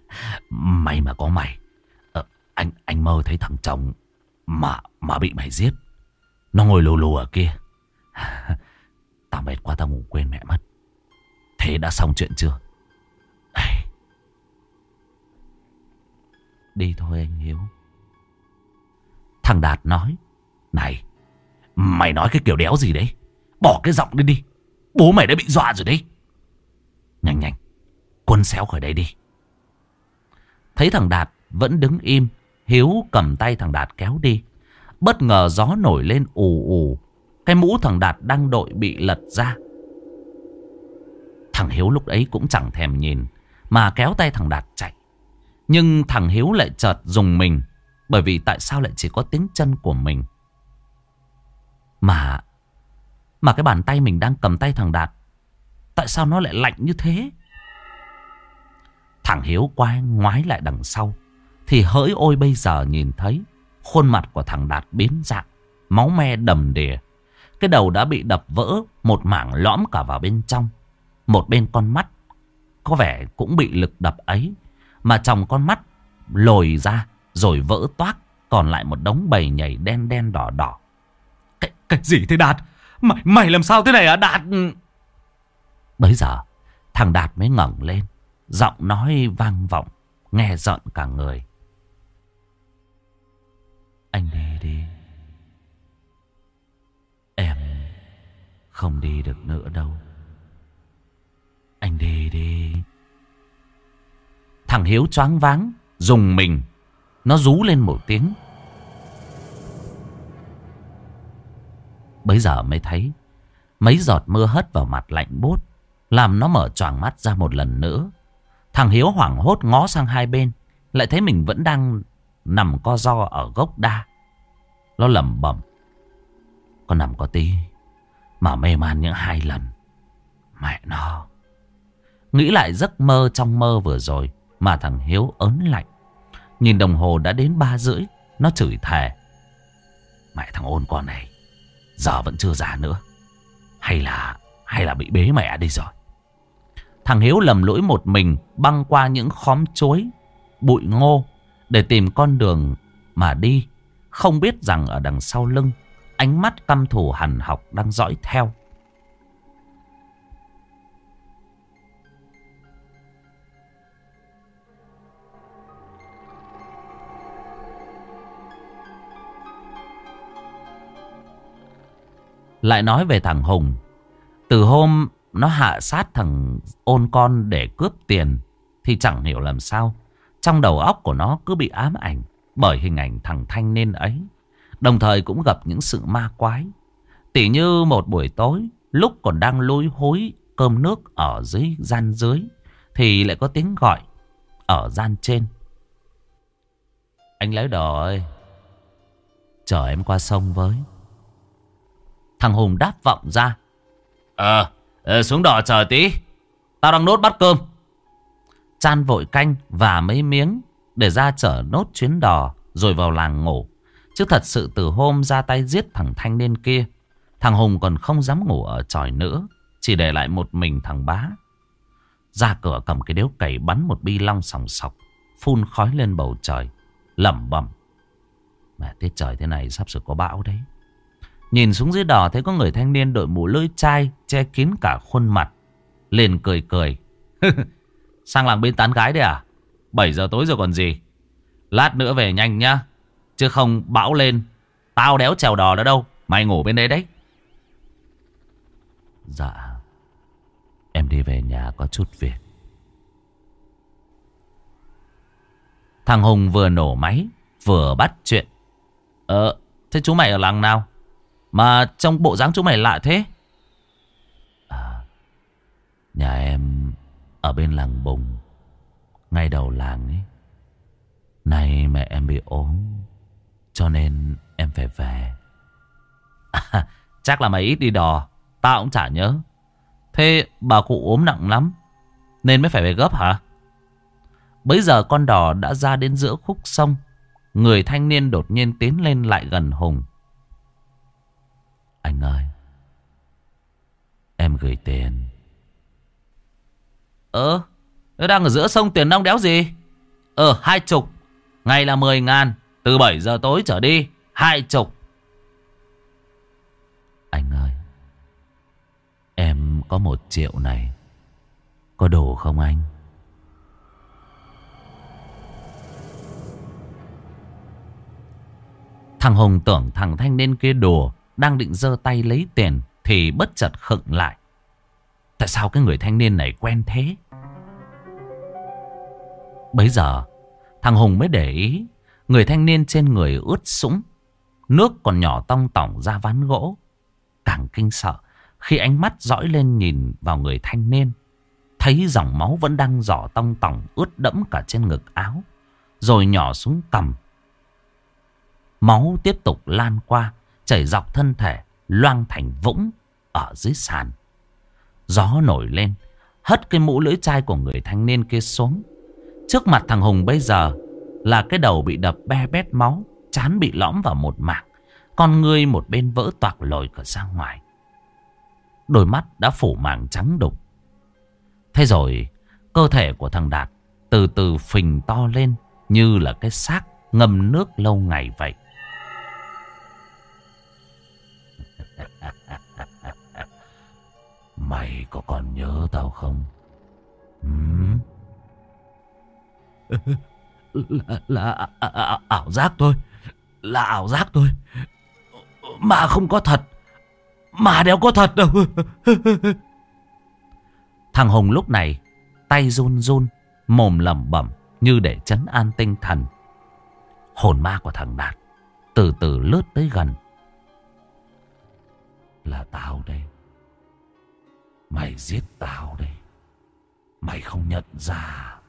May mà có mày. Anh anh mơ thấy thằng chồng mà mà bị mày giết. Nó ngồi lù lù ở kia. (laughs) tao mệt quá tao ngủ quên mẹ mất. Thế đã xong chuyện chưa? Đi thôi anh Hiếu. Thằng Đạt nói. Này, mày nói cái kiểu đéo gì đấy? Bỏ cái giọng đi đi. Bố mày đã bị dọa rồi đấy. Nhanh nhanh, quân xéo khỏi đây đi. Thấy thằng Đạt vẫn đứng im. Hiếu cầm tay thằng Đạt kéo đi. Bất ngờ gió nổi lên ù ù. Cái mũ thằng Đạt đang đội bị lật ra. Thằng Hiếu lúc ấy cũng chẳng thèm nhìn. Mà kéo tay thằng Đạt chạy. Nhưng thằng Hiếu lại chợt dùng mình. Bởi vì tại sao lại chỉ có tiếng chân của mình. Mà Mà cái bàn tay mình đang cầm tay thằng Đạt, Tại sao nó lại lạnh như thế Thằng Hiếu quay ngoái lại đằng sau thì hỡi ôi bây giờ nhìn thấy Khuôn mặt của thằng Đạt biến dạng Máu me đầm đìa. Cái đầu đã bị đập vỡ Một mảng lõm cả vào bên trong. Một bên con mắt Có vẻ cũng bị lực đập ấy Mà trong con mắt lồi ra Rồi vỡ toác Còn lại một đống bầy nhảy đen đen đỏ đỏ. Cái, cái gì thế Đạt? Mày, mày làm sao thế này à Đạt? Bây giờ thằng Đạt mới ngẩng lên Giọng nói vang vọng Nghe giận cả người anh đi đi. Em không đi được nữa đâu. Anh đi đi. Thằng Hiếu choáng váng, Dùng mình. Nó rú lên một tiếng. Bây giờ mới thấy, Mấy giọt mưa hất vào mặt lạnh bốt Làm nó mở choàng mắt ra một lần nữa. Thằng Hiếu hoảng hốt ngó sang hai bên, Lại thấy mình vẫn đang Nằm co ro ở gốc đa. Nó lẩm bẩm, Con nằm có tí, Mà mê man những hai lần, Mẹ nó. Nghĩ lại giấc mơ trong mơ vừa rồi, Mà thằng Hiếu ớn lạnh. Nhìn đồng hồ đã đến ba rưỡi, Nó chửi thề, Mẹ thằng ôn con này, Giờ vẫn chưa già nữa, Hay là Hay là bị bế mẹ đi rồi. Thằng Hiếu lầm lỗi một mình Băng qua những khóm chuối, Bụi ngô để tìm con đường mà đi Không biết rằng ở đằng sau lưng, Ánh mắt căm thù hằn học đang dõi theo Lại nói về thằng Hùng. Từ hôm nó hạ sát thằng ôn con để cướp tiền. Thì chẳng hiểu làm sao. Trong đầu óc của nó cứ bị ám ảnh. Bởi hình ảnh thằng thanh niên ấy. Đồng thời cũng gặp những sự ma quái. Tỉ như một buổi tối. Lúc còn đang lôi hối cơm nước ở dưới gian dưới. Thì lại có tiếng gọi ở gian trên. Anh lấy đồ ơi. Chở em qua sông với. Thằng Hùng đáp vọng ra. Ờ, ờ xuống đỏ chờ tí. Tao đang nốt bắt cơm. Chan vội canh và mấy miếng để ra chở nốt chuyến đò rồi vào làng ngủ. Chứ thật sự từ hôm ra tay giết thằng thanh niên kia, thằng Hùng còn không dám ngủ ở tròi nữa. Chỉ để lại một mình thằng bá. Ra cửa cầm cái điếu cày bắn một bi long sòng sọc, phun khói lên bầu trời, lẩm bẩm. Mẹ tiết trời thế này sắp sửa có bão đấy. Nhìn xuống dưới đò thấy có người thanh niên đội mũ lưỡi chai che kín cả khuôn mặt. Liền cười cười. (laughs) Sang làng bên tán gái đấy à? 7 giờ tối rồi còn gì? Lát nữa về nhanh nhá. Chứ không bão lên. Tao đéo trèo đò nữa đâu. Mày ngủ bên đấy đấy. Dạ. Em đi về nhà có chút việc. Thằng Hùng vừa nổ máy, vừa bắt chuyện. Ờ, thế chú mày ở làng nào? Mà trong bộ dáng chú mày lạ thế Ở bên làng Bùng Ngay đầu làng ấy. Nay mẹ em bị ốm Cho nên em phải về. À, (laughs) Chắc là mày ít đi đò Tao cũng chả nhớ. Thế bà cụ ốm nặng lắm Nên mới phải về gấp hả? Bấy giờ con đò đã ra đến giữa khúc sông Người thanh niên đột nhiên tiến lên lại gần Hùng. Anh ơi Em gửi tiền. Ờ Đang ở giữa sông tiền nông đéo gì? Ờ hai chục. Ngày là mười ngàn. Từ bảy giờ tối trở đi, Hai chục. Anh ơi, Em có một triệu này. Có đủ không anh? Thằng Hùng tưởng thằng thanh niên kia đùa, đang định giơ tay lấy tiền, Thì bất chợt khựng lại. Tại sao cái người thanh niên này quen thế Bấy giờ Thằng Hùng mới để ý. Người thanh niên trên người ướt sũng. Nước còn nhỏ tong tỏng ra ván gỗ. Càng kinh sợ khi ánh mắt dõi lên nhìn vào người thanh niên. Thấy dòng máu vẫn đang giỏ tong tỏng ướt đẫm cả trên ngực áo. Rồi nhỏ xuống cầm. Máu tiếp tục lan qua, chảy dọc thân thể, loang thành vũng ở dưới sàn. Gió nổi lên, hất cái mũ lưỡi chai của người thanh niên kia xuống. Trước mặt thằng Hùng bây giờ là cái đầu bị đập be bét máu, chán bị lõm vào một mảng, con ngươi một bên vỡ toạc lồi cả ra ngoài. Đôi mắt đã phủ màng trắng đục. Thế rồi, cơ thể của thằng Đạt từ từ phình to lên như là cái xác ngâm nước lâu ngày vậy. Mày có còn nhớ tao không? Hmm? (laughs) là, là à, à, ảo giác thôi. Là ảo giác thôi. Mà không có thật. Mà đéo có thật đâu. (laughs) Thằng Hùng lúc này tay run run, mồm lẩm bẩm như để chấn an tinh thần. Hồn ma của thằng Đạt từ từ lướt tới gần. Là tao đây. Mày giết tao đấy Mày không nhận ra.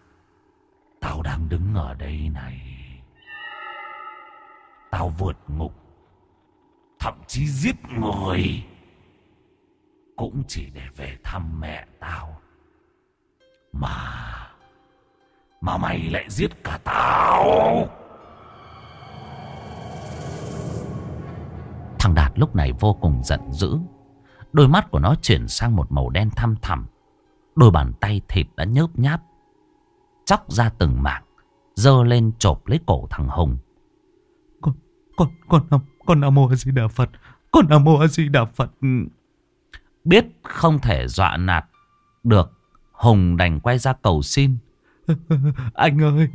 Tao đang đứng ở đây này. Tao vượt ngục. Thậm chí giết người. Cũng chỉ để về thăm mẹ tao. Mà... Mà mày lại giết cả tao. Thằng Đạt lúc này vô cùng giận dữ. Đôi mắt của nó chuyển sang một màu đen thăm thẳm. Đôi bàn tay thịt đã nhớp nháp. Chóc ra từng mảng. Dơ lên chộp lấy cổ thằng Hùng. Con, con, con, con, con Nam Mô A Di Đà Phật. Con Nam Mô A Di Đà Phật. Biết không thể dọa nạt được. Hùng đành quay ra cầu xin. (laughs) Anh ơi,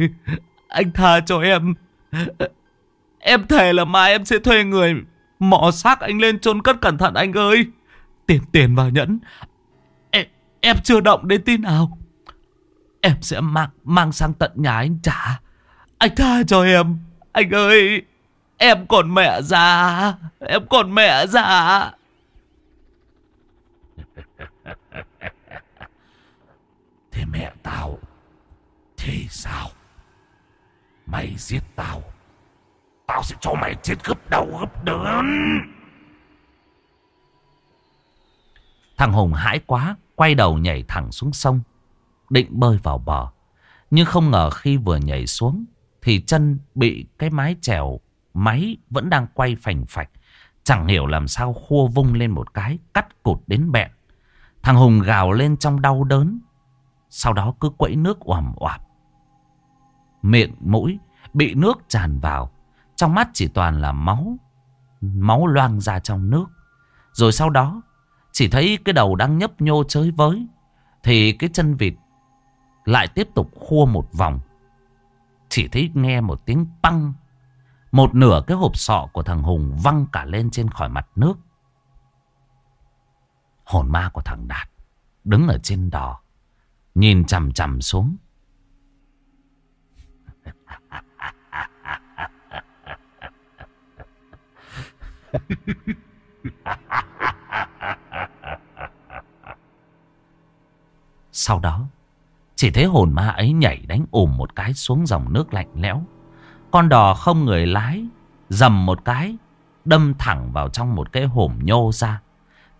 anh tha cho em. Em thề là mai em sẽ thuê người mò xác anh lên chôn cất cẩn thận anh ơi. Tiền tiền vào nhẫn. Em, em chưa động đến tin nào. Em sẽ mang, mang sang tận nhà anh trả. Anh tha cho em. Anh ơi, em còn mẹ già. Em còn mẹ già. (laughs) Thế mẹ tao thì sao? Mày giết tao. Tao sẽ cho mày chết gấp đầu gấp đớn. Thằng Hùng hãi quá, quay đầu nhảy thẳng xuống sông. Định bơi vào bờ. Nhưng không ngờ khi vừa nhảy xuống, thì chân bị cái mái chèo, máy vẫn đang quay phành phạch. Chẳng hiểu làm sao khua vung lên một cái, cắt cụt đến bẹn. Thằng Hùng gào lên trong đau đớn. Sau đó cứ quẫy nước oàm oạp. Miệng mũi bị nước tràn vào. Trong mắt chỉ toàn là máu. Máu loang ra trong nước. Rồi sau đó chỉ thấy cái đầu đang nhấp nhô chơi với. Thì cái chân vịt lại tiếp tục khua một vòng. Chỉ thấy nghe một tiếng băng. Một nửa cái hộp sọ của thằng Hùng văng cả lên trên khỏi mặt nước. Hồn ma của thằng Đạt đứng ở trên đò. Nhìn chằm chằm xuống. (laughs) Sau đó, chỉ thấy hồn ma ấy nhảy đánh ùm một cái xuống dòng nước lạnh lẽo. Con đò không người lái, dầm một cái, đâm thẳng vào trong một cái hổm nhô ra.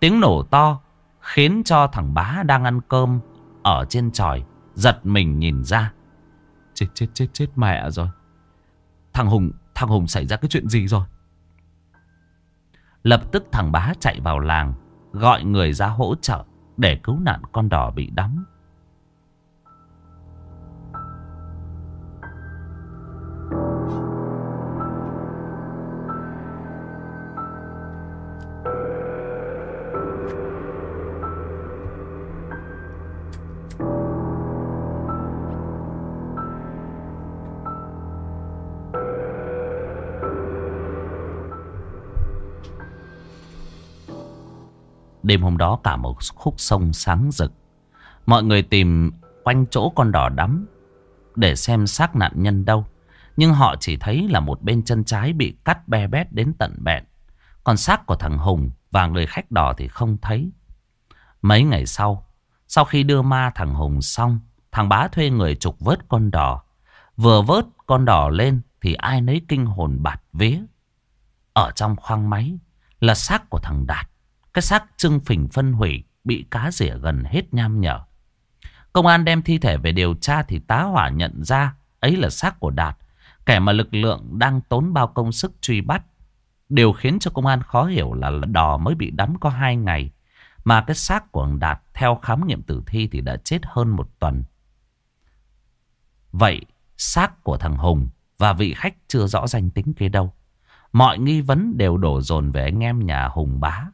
Tiếng nổ to khiến cho thằng bá đang ăn cơm ở trên tròi giật mình nhìn ra. Chết chết chết chết mẹ rồi. Thằng Hùng, thằng Hùng xảy ra cái chuyện gì rồi? Lập tức thằng bá chạy vào làng, gọi người ra hỗ trợ để cứu nạn con đò bị đắm. Đêm hôm đó cả một khúc sông sáng rực. Mọi người tìm quanh chỗ con đỏ đắm. để xem xác nạn nhân đâu. Nhưng họ chỉ thấy là một bên chân trái bị cắt be bét đến tận bẹn. Còn xác của thằng Hùng và người khách đỏ thì không thấy. Mấy ngày sau, sau khi đưa ma thằng Hùng xong, thằng bá thuê người trục vớt con đỏ. Vừa vớt con đỏ lên thì ai nấy kinh hồn bạt vía. Ở trong khoang máy là xác của thằng Đạt. Cái xác trưng phình phân hủy bị cá rỉa gần hết nham nhở. Công an đem thi thể về điều tra thì tá hỏa nhận ra ấy là xác của Đạt. Kẻ mà lực lượng đang tốn bao công sức truy bắt. Điều khiến cho công an khó hiểu là đò mới bị đắm có hai ngày. Mà cái xác của Đạt theo khám nghiệm tử thi thì đã chết hơn một tuần. Vậy xác của thằng Hùng và vị khách chưa rõ danh tính kia đâu. Mọi nghi vấn đều đổ dồn về anh em nhà Hùng bá.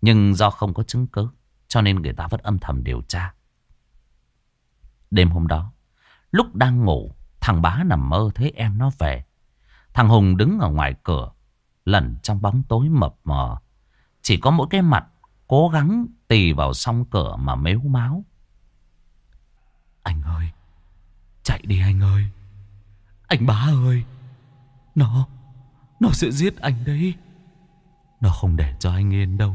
Nhưng do không có chứng cứ cho nên người ta vẫn âm thầm điều tra. Đêm hôm đó, lúc đang ngủ, thằng bá nằm mơ thấy em nó về. Thằng Hùng đứng ở ngoài cửa, lẩn trong bóng tối mập mờ. Chỉ có mỗi cái mặt cố gắng tì vào song cửa mà mếu máu. Anh ơi, chạy đi anh ơi. Anh bá ơi, nó, nó sẽ giết anh đấy. Nó không để cho anh yên đâu.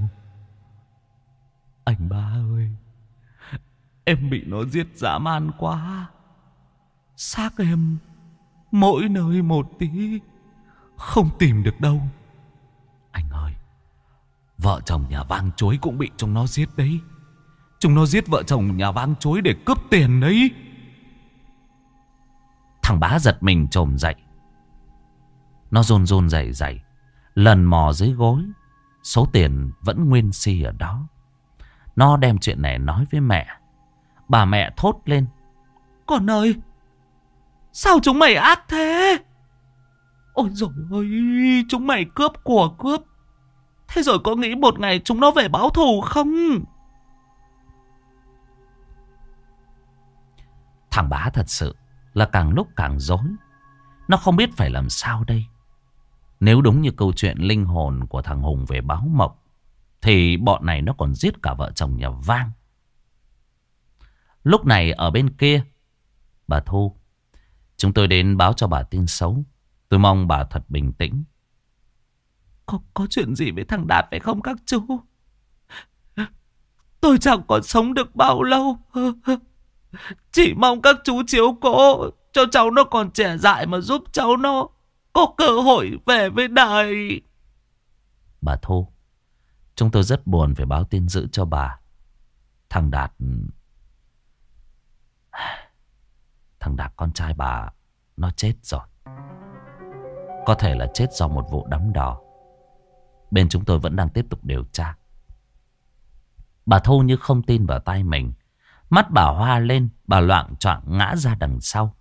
Anh ba ơi, em bị nó giết dã man quá. Xác em mỗi nơi một tí, không tìm được đâu. Anh ơi, vợ chồng nhà vang chối cũng bị chúng nó giết đấy. Chúng nó giết vợ chồng nhà vang chối để cướp tiền đấy. Thằng bá giật mình trồm dậy. Nó rôn rôn dậy dậy. Lần mò dưới gối. Số tiền vẫn nguyên si ở đó. Nó đem chuyện này nói với mẹ. Bà mẹ thốt lên. Con ơi! Sao chúng mày ác thế? Ôi dồi ôi! Chúng mày cướp của cướp. Thế rồi có nghĩ một ngày chúng nó về báo thù không? Thằng bá thật sự là càng lúc càng dối. Nó không biết phải làm sao đây. Nếu đúng như câu chuyện linh hồn của thằng Hùng về báo mộng, thì bọn này nó còn giết cả vợ chồng nhà Vang. Lúc này ở bên kia, bà Thu, chúng tôi đến báo cho bà tin xấu. Tôi mong bà thật bình tĩnh. Có, có chuyện gì với thằng Đạt phải không các chú? Tôi chẳng còn sống được bao lâu. Chỉ mong các chú chiếu cố cho cháu nó còn trẻ dại mà giúp cháu nó có cơ hội về với đời. Bà Thu, chúng tôi rất buồn phải báo tin dữ cho bà. Thằng Đạt... Thằng Đạt con trai bà nó chết rồi. Có thể là chết do một vụ đắm đỏ. Bên chúng tôi vẫn đang tiếp tục điều tra. Bà Thu như không tin vào tay mình. Mắt bà hoa lên, bà loạn choạng ngã ra đằng sau.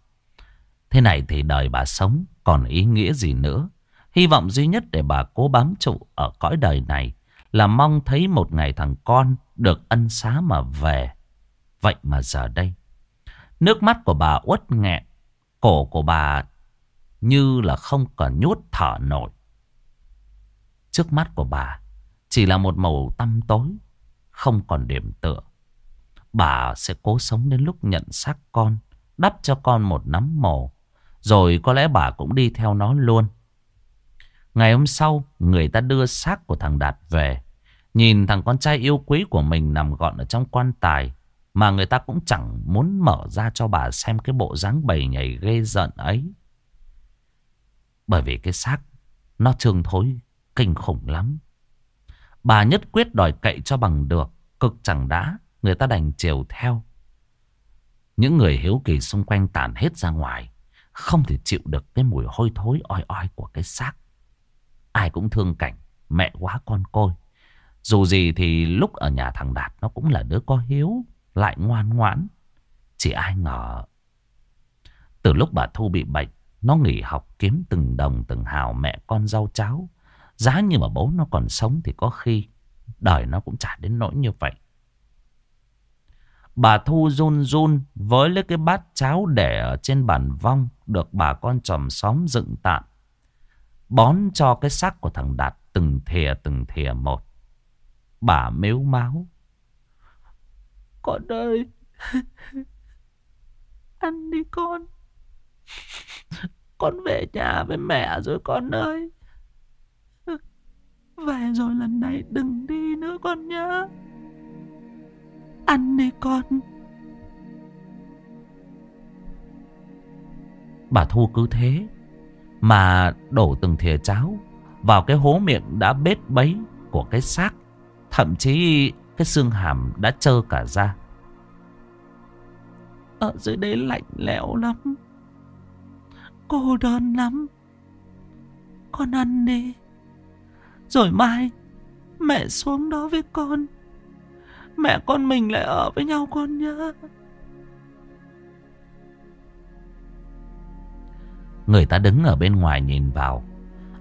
Thế này thì đời bà sống còn ý nghĩa gì nữa. Hy vọng duy nhất để bà cố bám trụ ở cõi đời này là mong thấy một ngày thằng con được ân xá mà về. Vậy mà giờ đây, nước mắt của bà uất nghẹn, cổ của bà như là không còn nhút thở nổi. Trước mắt của bà chỉ là một màu tăm tối, không còn điểm tựa. Bà sẽ cố sống đến lúc nhận xác con, đắp cho con một nắm mồ. Rồi có lẽ bà cũng đi theo nó luôn. Ngày hôm sau, người ta đưa xác của thằng Đạt về. Nhìn thằng con trai yêu quý của mình nằm gọn ở trong quan tài. Mà người ta cũng chẳng muốn mở ra cho bà xem cái bộ dáng bầy nhảy ghê giận ấy. Bởi vì cái xác, nó trương thối, kinh khủng lắm. Bà nhất quyết đòi cậy cho bằng được. Cực chẳng đã. Người ta đành chiều theo. Những người hiếu kỳ xung quanh tản hết ra ngoài. Không thể chịu được cái mùi hôi thối oi oi của cái xác. Ai cũng thương cảnh. Mẹ quá con côi. Dù gì thì lúc ở nhà thằng Đạt nó cũng là đứa có hiếu. Lại ngoan ngoãn. Chỉ ai ngờ. Từ lúc bà Thu bị bệnh. Nó nghỉ học kiếm từng đồng, từng hào mẹ con rau cháo. Giá như mà bố nó còn sống thì có khi đời nó cũng chả đến nỗi như vậy. Bà Thu run run với lấy cái bát cháo để ở trên bàn vong được bà con chòm xóm dựng tạm. Bón cho cái xác của thằng Đạt từng thìa từng thìa một. Bà mếu máu. Con ơi! (laughs) Ăn đi con! Con về nhà với mẹ rồi con ơi. Về rồi lần này đừng đi nữa con nhé. Ăn đi con. Bà Thu cứ thế mà đổ từng thìa cháo vào cái hố miệng đã bết bấy của cái xác. Thậm chí cái xương hàm đã trơ cả ra. Ở dưới đấy lạnh lẽo lắm. Cô đơn lắm. Con ăn đi. Rồi mai mẹ xuống đó với con. Mẹ con mình lại ở với nhau con nhé. Người ta đứng ở bên ngoài nhìn vào.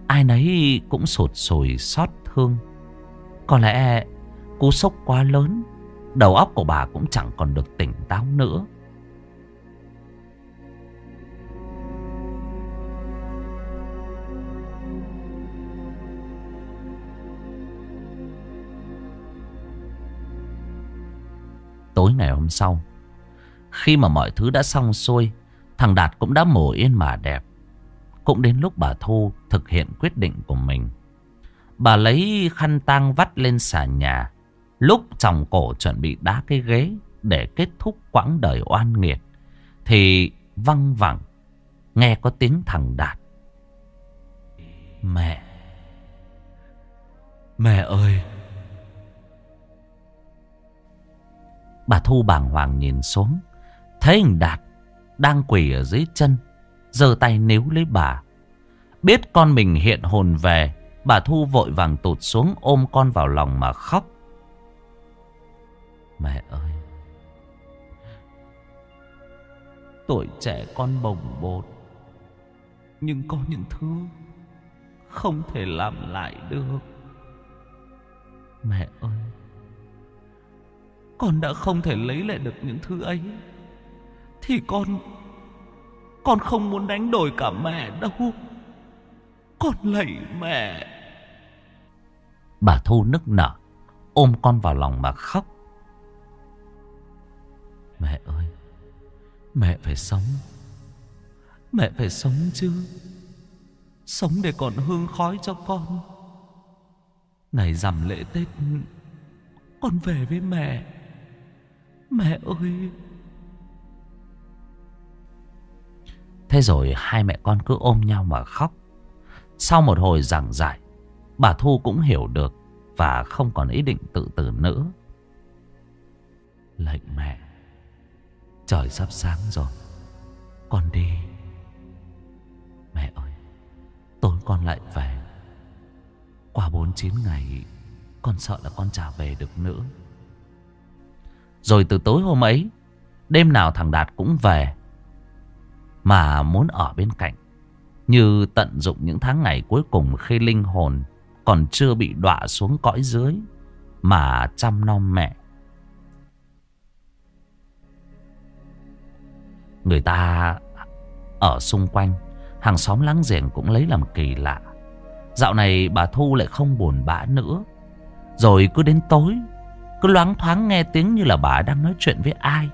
Ai nấy cũng sụt sùi xót thương. Có lẽ cú sốc quá lớn. Đầu óc của bà cũng chẳng còn được tỉnh táo nữa. Tối ngày hôm sau, Khi mà mọi thứ đã xong xuôi, Thằng Đạt cũng đã mổ yên mà đẹp Cũng đến lúc bà Thu thực hiện quyết định của mình Bà lấy khăn tang vắt lên xà nhà Lúc chồng cổ chuẩn bị đá cái ghế Để kết thúc quãng đời oan nghiệt, Thì văng vẳng, Nghe có tiếng thằng Đạt Mẹ Mẹ ơi Bà Thu bàng hoàng nhìn xuống. Thấy hình Đạt đang quỳ ở dưới chân. giơ tay níu lấy bà. Biết con mình hiện hồn về. Bà Thu vội vàng tụt xuống ôm con vào lòng mà khóc. Mẹ ơi. Tuổi trẻ con bồng bột. Nhưng có những thứ không thể làm lại được. Mẹ ơi. Con đã không thể lấy lại được những thứ ấy, Thì con Con không muốn đánh đổi cả mẹ đâu con lạy mẹ. Bà Thu nức nở, Ôm con vào lòng mà khóc. Mẹ ơi, Mẹ phải sống. Mẹ phải sống chứ. Sống để còn hương khói cho con. Ngày rằm lễ Tết, Con về với mẹ. Mẹ ơi. Thế rồi hai mẹ con cứ ôm nhau mà khóc. Sau một hồi giảng giải, Bà Thu cũng hiểu được Và không còn ý định tự tử nữa. Lệnh mẹ, Trời sắp sáng rồi, Con đi. Mẹ ơi Tối con lại về. Qua 49 ngày, Con sợ là con trả về được nữa. Rồi từ tối hôm ấy, Đêm nào thằng Đạt cũng về, Mà muốn ở bên cạnh như tận dụng những tháng ngày cuối cùng Khi linh hồn Còn chưa bị đọa xuống cõi dưới Mà chăm nom mẹ. Người ta Ở xung quanh, Hàng xóm láng giềng cũng lấy làm kỳ lạ. Dạo này bà Thu lại không buồn bã nữa. Rồi cứ đến tối, cứ loáng thoáng nghe tiếng như là bà đang nói chuyện với ai.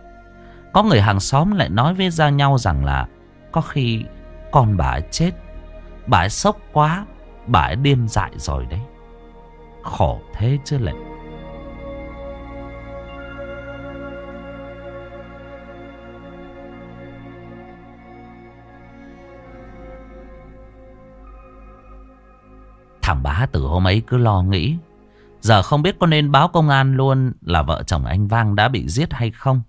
Có người hàng xóm lại nói với ra nhau rằng là Có khi con bà ấy chết, Bà ấy sốc quá, Bà ấy điên dại rồi đấy Khổ thế chứ lại Thằng bá từ hôm ấy cứ lo nghĩ, Giờ không biết có nên báo công an luôn là vợ chồng anh Vang đã bị giết hay không.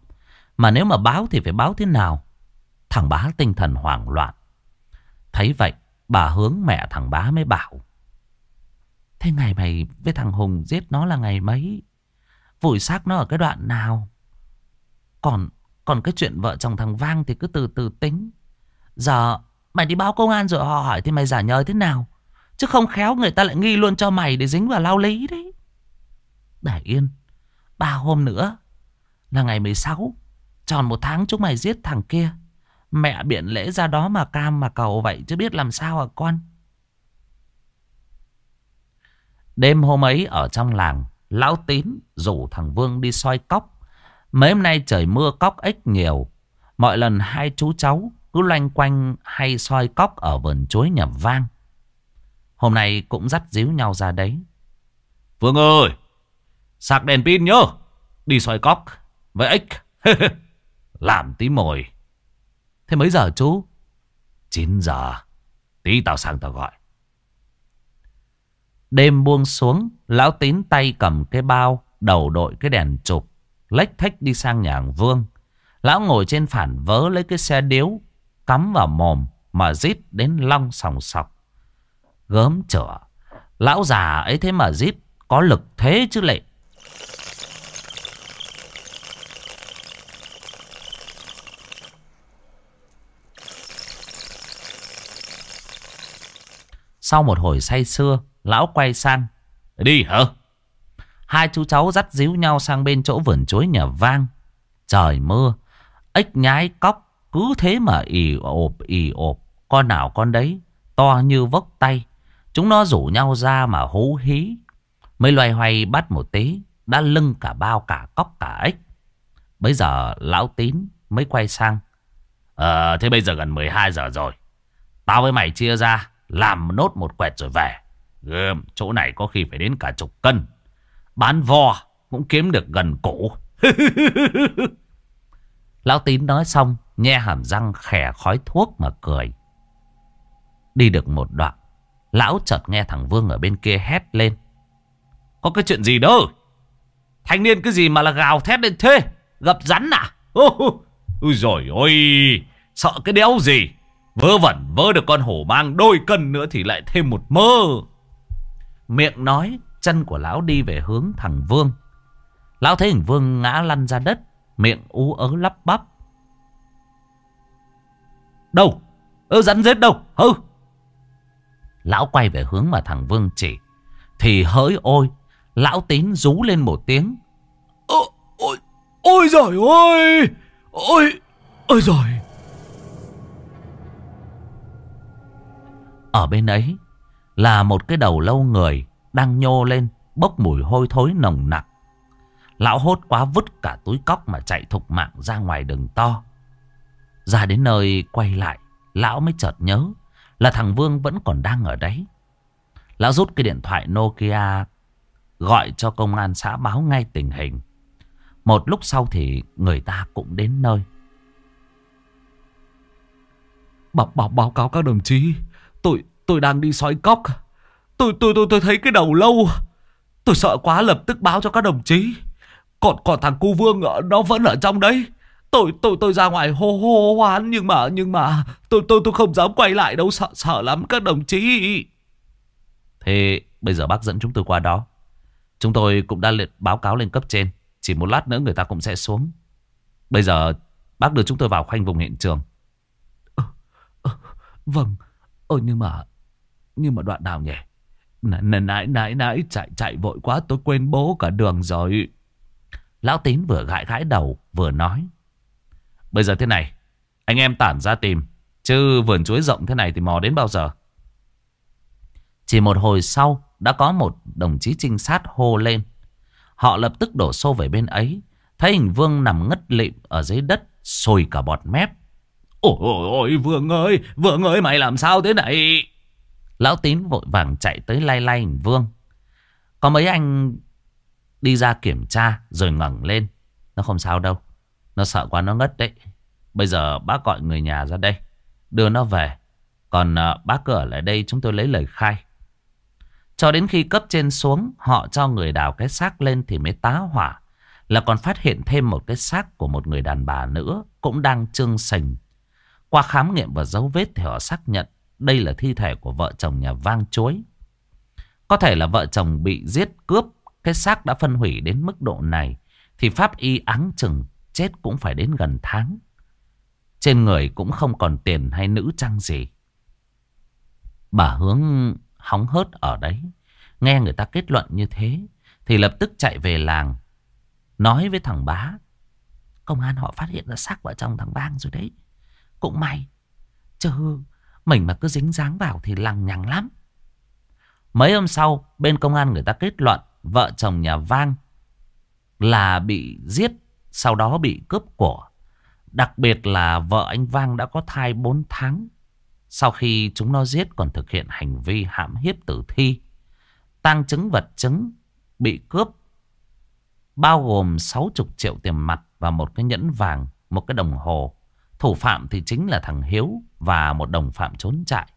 Mà nếu mà báo thì phải báo thế nào? Thằng bá tinh thần hoảng loạn. Thấy vậy, bà hướng mẹ thằng bá mới bảo. Thế ngày mày với thằng Hùng giết nó là ngày mấy? Vùi xác nó ở cái đoạn nào? Còn còn cái chuyện vợ chồng thằng Vang thì cứ từ từ tính. Giờ mày đi báo công an rồi họ hỏi thì mày giả nhờ thế nào? Chứ không khéo người ta lại nghi luôn cho mày để dính vào lao lý đấy. Để yên Ba hôm nữa Là ngày 16 Tròn một tháng chúng mày giết thằng kia Mẹ biện lễ ra đó mà cam mà cầu vậy Chứ biết làm sao à con Đêm hôm ấy ở trong làng Lão Tín rủ thằng Vương đi soi cóc Mấy hôm nay trời mưa cóc ếch nhiều Mọi lần hai chú cháu cứ loanh quanh hay soi cóc ở vườn chuối nhập vang. Hôm nay cũng dắt díu nhau ra đấy. Vương ơi, sạc đèn pin nhớ, đi soi cóc với ếch. (laughs) Làm tí mồi. Thế mấy giờ chú? 9 giờ. Tí tao sang tao gọi. Đêm buông xuống, lão tín tay cầm cái bao, đầu đội cái đèn chụp, lách thách đi sang nhà hàng Vương. Lão ngồi trên phản vớ lấy cái xe điếu, cắm vào mồm mà rít đến long sòng sọc. Gớm chở, lão già ấy thế mà rít có lực thế chứ lệ. Sau một hồi say sưa, lão quay sang. Đi hả? Hai chú cháu dắt díu nhau sang bên chỗ vườn chuối nhà vang. Trời mưa, ếch nhái cóc cứ thế mà ì ộp ì ộp. Con nào con đấy, to như vốc tay. Chúng nó rủ nhau ra mà hú hí. Mấy loài hoay bắt một tí, đã lưng cả bao cả cóc cả ếch. Bây giờ lão tín mới quay sang. Ờ, thế bây giờ gần 12 giờ rồi. Tao với mày chia ra, làm nốt một quẹt rồi về. Gơm, chỗ này có khi phải đến cả chục cân. Bán vo cũng kiếm được gần cổ. (laughs) Lão tín nói xong, nhe hàm răng khè khói thuốc mà cười. Đi được một đoạn, lão chợt nghe thằng Vương ở bên kia hét lên. Có cái chuyện gì đâu. Thanh niên cái gì mà là gào thét lên thế? Gặp rắn à? (laughs) Ôi rồi ôi, sợ cái đéo gì. Vớ vẩn vớ được con hổ mang đôi cân nữa thì lại thêm một mơ. Miệng nói, chân của lão đi về hướng thằng Vương. Lão thấy thằng Vương ngã lăn ra đất, miệng ú ớ lắp bắp. Đâu? Ơ rắn rết đâu? Hừ. Lão quay về hướng mà thằng Vương chỉ. Thì hỡi ôi, lão tín rú lên một tiếng. ơ ôi, ôi giời ơi! Ôi, ôi giời! Ở bên ấy là một cái đầu lâu người đang nhô lên bốc mùi hôi thối nồng nặc. Lão hốt quá vứt cả túi cóc mà chạy thục mạng ra ngoài đường to. Ra đến nơi quay lại, lão mới chợt nhớ là thằng Vương vẫn còn đang ở đấy. Lão rút cái điện thoại Nokia gọi cho công an xã báo ngay tình hình. Một lúc sau thì người ta cũng đến nơi. Báo, báo, báo cáo các đồng chí, tôi tôi đang đi soi cóc. Tôi tôi tôi tôi thấy cái đầu lâu. Tôi sợ quá lập tức báo cho các đồng chí. Còn còn thằng cu Vương nó vẫn ở trong đấy. Tôi tôi tôi ra ngoài hô hô hoán nhưng mà nhưng mà tôi tôi tôi không dám quay lại đâu sợ sợ lắm các đồng chí. Thế bây giờ bác dẫn chúng tôi qua đó. Chúng tôi cũng đã liệt báo cáo lên cấp trên. Chỉ một lát nữa người ta cũng sẽ xuống. Bây giờ bác đưa chúng tôi vào khoanh vùng hiện trường. Ờ, ờ, vâng ôi nhưng mà nhưng mà đoạn nào nhỉ? Nãy nãy nãy nãy chạy chạy vội quá tôi quên bố cả đường rồi. Lão Tín vừa gãi gãi đầu vừa nói. Bây giờ thế này, anh em tản ra tìm. Chứ vườn chuối rộng thế này thì mò đến bao giờ? Chỉ một hồi sau đã có một đồng chí trinh sát hô lên. Họ lập tức đổ xô về bên ấy. Thấy hình Vương nằm ngất lịm ở dưới đất, sồi cả bọt mép. Ôi ôi ôi Vương ơi, Vương ơi mày làm sao thế này? Lão Tín vội vàng chạy tới lay lay Vương. Có mấy anh đi ra kiểm tra rồi ngẩng lên. Nó không sao đâu. Nó sợ quá nó ngất đấy. Bây giờ bác gọi người nhà ra đây. Đưa nó về. Còn uh, bác cứ ở lại đây chúng tôi lấy lời khai. Cho đến khi cấp trên xuống, họ cho người đào cái xác lên thì mới tá hỏa. Là còn phát hiện thêm một cái xác của một người đàn bà nữa, cũng đang trương sình. Qua khám nghiệm và dấu vết thì họ xác nhận đây là thi thể của vợ chồng nhà vang chối. Có thể là vợ chồng bị giết cướp, cái xác đã phân hủy đến mức độ này, thì pháp y áng chừng chết cũng phải đến gần tháng. Trên người cũng không còn tiền hay nữ trang gì. Bà hướng hóng hớt ở đấy. Nghe người ta kết luận như thế. Thì lập tức chạy về làng. Nói với thằng bá. Công an họ phát hiện ra xác vợ chồng thằng Bang rồi đấy. Cũng may. Chứ mình mà cứ dính dáng vào thì lằng nhằng lắm. Mấy hôm sau, bên công an người ta kết luận vợ chồng nhà Vang là bị giết, sau đó bị cướp của. Đặc biệt là vợ anh Vang đã có thai 4 tháng. Sau khi chúng nó giết còn thực hiện hành vi hãm hiếp tử thi. Tăng chứng vật chứng bị cướp. Bao gồm 60 triệu tiền mặt và một cái nhẫn vàng, một cái đồng hồ. Thủ phạm thì chính là thằng Hiếu và một đồng phạm trốn chạy.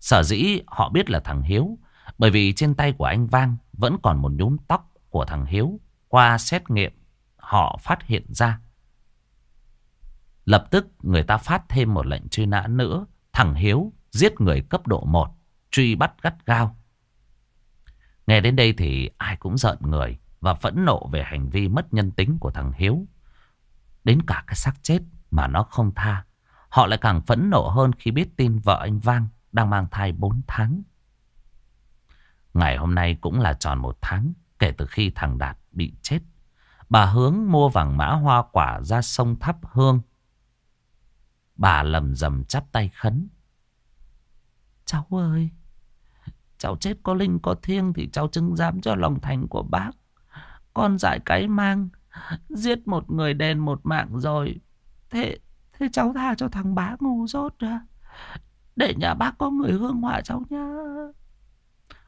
Sở dĩ họ biết là thằng Hiếu bởi vì trên tay của anh Vang vẫn còn một nhúm tóc của thằng Hiếu. Qua xét nghiệm họ phát hiện ra. Lập tức người ta phát thêm một lệnh truy nã nữa. Thằng Hiếu giết người cấp độ 1, truy bắt gắt gao. Nghe đến đây thì ai cũng giận người và phẫn nộ về hành vi mất nhân tính của thằng Hiếu. Đến cả cái xác chết mà nó không tha. Họ lại càng phẫn nộ hơn khi biết tin vợ anh Vang đang mang thai 4 tháng. Ngày hôm nay cũng là tròn một tháng kể từ khi thằng Đạt bị chết. Bà hướng mua vàng mã hoa quả ra sông thắp hương. Bà lầm rầm chắp tay khấn. Cháu ơi, cháu chết có linh có thiêng thì cháu chứng giám cho lòng thành của bác. Con dại cái mang, giết một người đền một mạng rồi. Thế thế cháu tha cho thằng bá ngu dốt ra. Để nhà bác có người hương họa cháu nhá.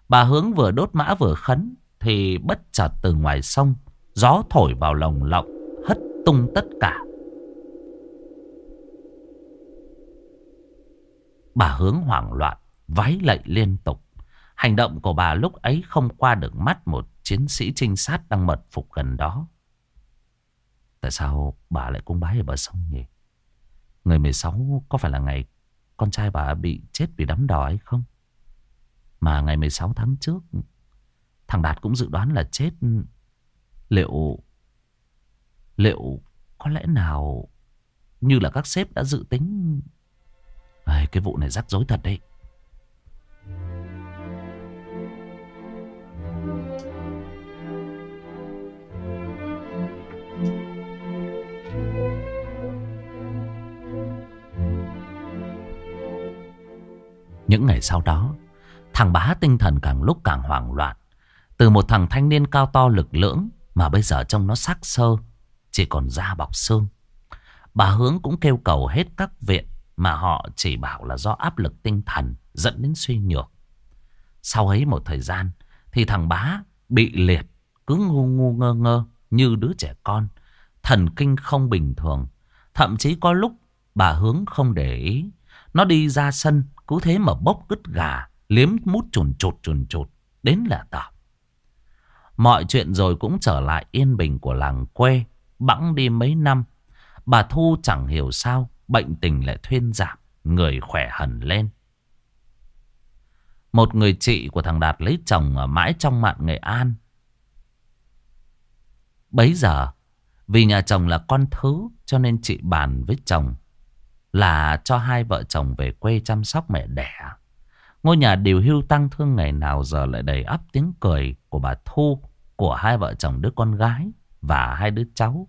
Bà hướng vừa đốt mã vừa khấn thì bất chợt từ ngoài sông gió thổi vào lồng lộng hất tung tất cả. Bà hướng hoảng loạn, váy lạy liên tục. Hành động của bà lúc ấy không qua được mắt một chiến sĩ trinh sát đang mật phục gần đó. Tại sao bà lại cung bái ở bờ sông nhỉ? Ngày 16 có phải là ngày con trai bà bị chết vì đắm đỏ hay không? Mà ngày 16 tháng trước Thằng Đạt cũng dự đoán là chết Liệu Liệu có lẽ nào Như là các sếp đã dự tính à, Cái vụ này rắc rối thật đấy Những ngày sau đó Thằng bá tinh thần càng lúc càng hoảng loạn. Từ một thằng thanh niên cao to lực lưỡng mà bây giờ trông nó sắc sơ, chỉ còn da bọc xương. Bà Hướng cũng kêu cầu hết các viện mà họ chỉ bảo là do áp lực tinh thần dẫn đến suy nhược. Sau ấy một thời gian thì thằng bá bị liệt, cứ ngu ngu ngơ ngơ như đứa trẻ con, thần kinh không bình thường. Thậm chí có lúc bà Hướng không để ý, nó đi ra sân cứ thế mà bốc cứt gà liếm mút chùn chụt chùn chụt đến là tỏ. Mọi chuyện rồi cũng trở lại yên bình của làng quê, bẵng đi mấy năm. Bà Thu chẳng hiểu sao, bệnh tình lại thuyên giảm, người khỏe hẳn lên. Một người chị của thằng Đạt lấy chồng ở mãi trong mạn Nghệ An. Bấy giờ, vì nhà chồng là con thứ cho nên chị bàn với chồng là cho hai vợ chồng về quê chăm sóc mẹ đẻ. Ngôi nhà điều hưu tăng thương ngày nào giờ lại đầy ắp tiếng cười của bà Thu, của hai vợ chồng đứa con gái và hai đứa cháu.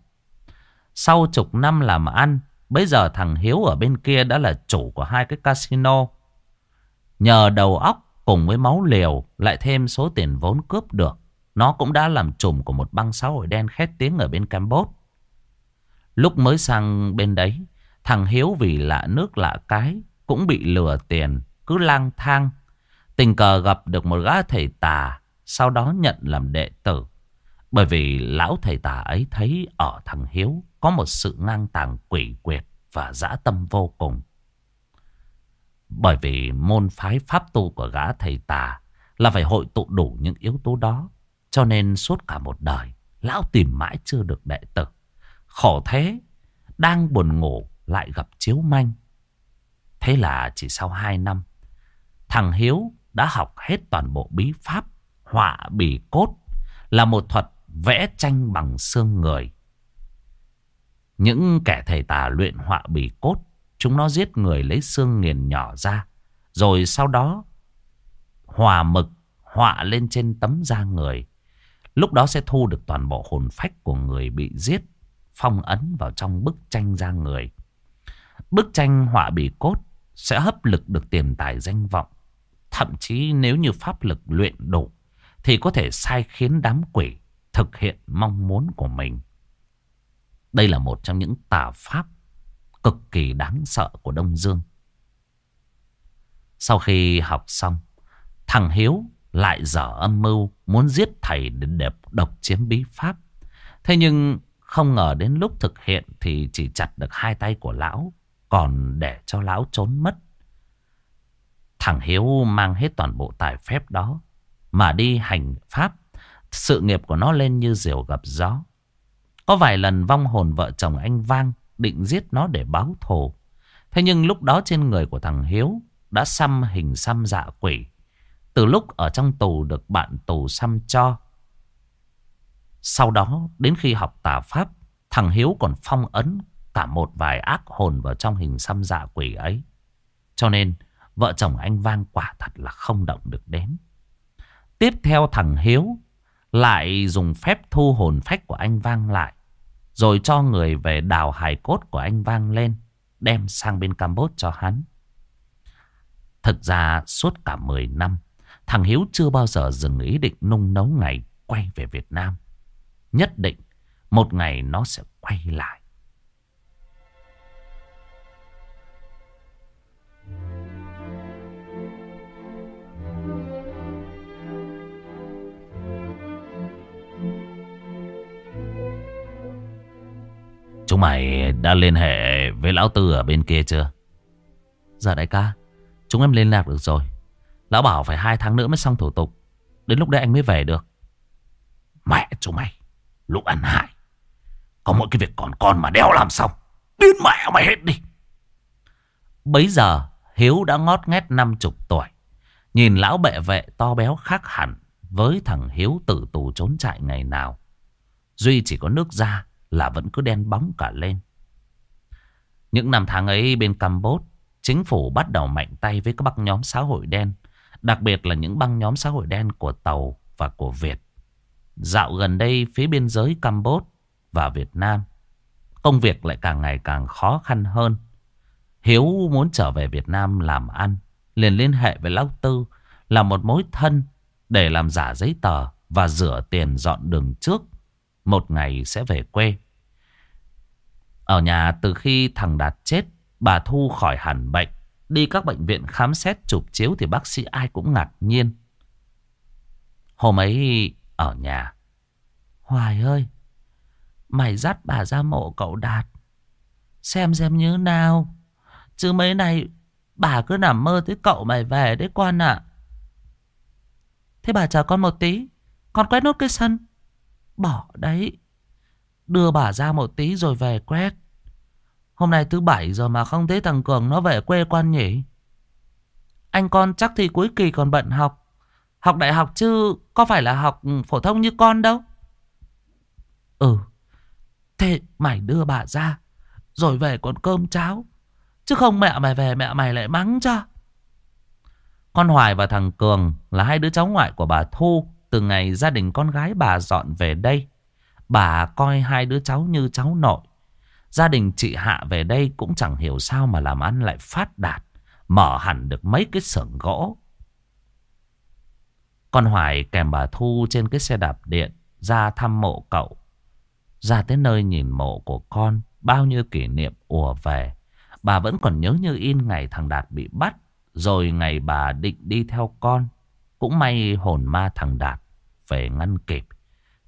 Sau chục năm làm ăn, bây giờ thằng Hiếu ở bên kia đã là chủ của hai cái casino. Nhờ đầu óc cùng với máu liều lại thêm số tiền vốn cướp được, nó cũng đã làm trùm của một băng xã hội đen khét tiếng ở bên Campuchia. Lúc mới sang bên đấy, thằng Hiếu vì lạ nước lạ cái cũng bị lừa tiền cứ lang thang. Tình cờ gặp được một gã thầy tà, sau đó nhận làm đệ tử. Bởi vì lão thầy tà ấy thấy ở thằng Hiếu có một sự ngang tàng quỷ quyệt và dã tâm vô cùng. Bởi vì môn phái pháp tu của gã thầy tà là phải hội tụ đủ những yếu tố đó. Cho nên suốt cả một đời, lão tìm mãi chưa được đệ tử. Khổ thế, đang buồn ngủ lại gặp chiếu manh. Thế là chỉ sau hai năm, Thằng Hiếu đã học hết toàn bộ bí pháp họa bì cốt là một thuật vẽ tranh bằng xương người. Những kẻ thầy tà luyện họa bì cốt, chúng nó giết người lấy xương nghiền nhỏ ra, rồi sau đó hòa mực họa lên trên tấm da người. Lúc đó sẽ thu được toàn bộ hồn phách của người bị giết, phong ấn vào trong bức tranh da người. Bức tranh họa bì cốt sẽ hấp lực được tiền tài danh vọng. Thậm chí nếu như pháp lực luyện đủ thì có thể sai khiến đám quỷ thực hiện mong muốn của mình. Đây là một trong những tà pháp cực kỳ đáng sợ của Đông Dương. Sau khi học xong, thằng Hiếu lại dở âm mưu muốn giết thầy để đẹp độc chiếm bí pháp. Thế nhưng không ngờ đến lúc thực hiện thì chỉ chặt được hai tay của lão, còn để cho lão trốn mất. Thằng Hiếu mang hết toàn bộ tài phép đó mà đi hành pháp. Sự nghiệp của nó lên như diều gặp gió. Có vài lần vong hồn vợ chồng anh Vang định giết nó để báo thù. Thế nhưng lúc đó trên người của thằng Hiếu đã xăm hình xăm dạ quỷ. Từ lúc ở trong tù được bạn tù xăm cho. Sau đó đến khi học tà pháp, thằng Hiếu còn phong ấn cả một vài ác hồn vào trong hình xăm dạ quỷ ấy. Cho nên, vợ chồng anh Vang quả thật là không động được đến. Tiếp theo thằng Hiếu lại dùng phép thu hồn phách của anh Vang lại. Rồi cho người về đào hài cốt của anh Vang lên. Đem sang bên Campuchia cho hắn. Thực ra, suốt cả 10 năm. Thằng Hiếu chưa bao giờ dừng ý định nung nấu ngày quay về Việt Nam. Nhất định, một ngày nó sẽ quay lại. Chúng mày đã liên hệ với lão tư ở bên kia chưa? Dạ đại ca Chúng em liên lạc được rồi. Lão bảo phải hai tháng nữa mới xong thủ tục. Đến lúc đấy anh mới về được. Mẹ chúng mày Lúc ăn hại. Có mỗi cái việc còn con mà đeo làm xong Điên mẹ mày hết đi. Bấy giờ Hiếu đã ngót nghét năm chục tuổi. Nhìn lão bệ vệ to béo khác hẳn Với thằng Hiếu tử tù trốn chạy ngày nào. Duy chỉ có nước da là vẫn cứ đen bóng cả lên. Những năm tháng ấy bên Campuchia, chính phủ bắt đầu mạnh tay với các băng nhóm xã hội đen, đặc biệt là những băng nhóm xã hội đen của Tàu và của Việt. Dạo gần đây phía biên giới Campuchia và Việt Nam, công việc lại càng ngày càng khó khăn hơn. Hiếu muốn trở về Việt Nam làm ăn, liền liên hệ với Lão Tư là một mối thân để làm giả giấy tờ và rửa tiền dọn đường trước một ngày sẽ về quê. Ở nhà từ khi thằng Đạt chết, bà Thu khỏi hẳn bệnh. Đi các bệnh viện khám xét chụp chiếu thì bác sĩ ai cũng ngạc nhiên. Hôm ấy ở nhà. Hoài ơi, mày dắt bà ra mộ cậu Đạt. Xem xem như nào. Chứ mấy này bà cứ nằm mơ tới cậu mày về đấy con ạ. Thế bà chờ con một tí. Con quét nốt cái sân. Bỏ, đấy. Đưa bà ra một tí rồi về quét. Hôm nay thứ bảy rồi mà không thấy thằng Cường nó về quê quan nhỉ. Anh con chắc thì cuối kỳ còn bận học. Học đại học chứ có phải là học ừ, phổ thông như con đâu. Ừ. Thế mày đưa bà ra. Rồi về còn cơm cháo. Chứ không mẹ mày về, mẹ mày lại mắng cho. Con Hoài và thằng Cường là hai đứa cháu ngoại của bà Thu từ ngày gia đình con gái bà dọn về đây, bà coi hai đứa cháu như cháu nội. Gia đình chị Hạ về đây cũng chẳng hiểu sao mà làm ăn lại phát đạt, mở hẳn được mấy cái xưởng gỗ. Con Hoài kèm bà Thu trên cái xe đạp điện ra thăm mộ cậu. Ra tới nơi nhìn mộ của con, bao nhiêu kỷ niệm ùa về. Bà vẫn còn nhớ như in ngày thằng Đạt bị bắt, rồi ngày bà định đi theo con. Cũng may hồn ma thằng Đạt về ngăn kịp.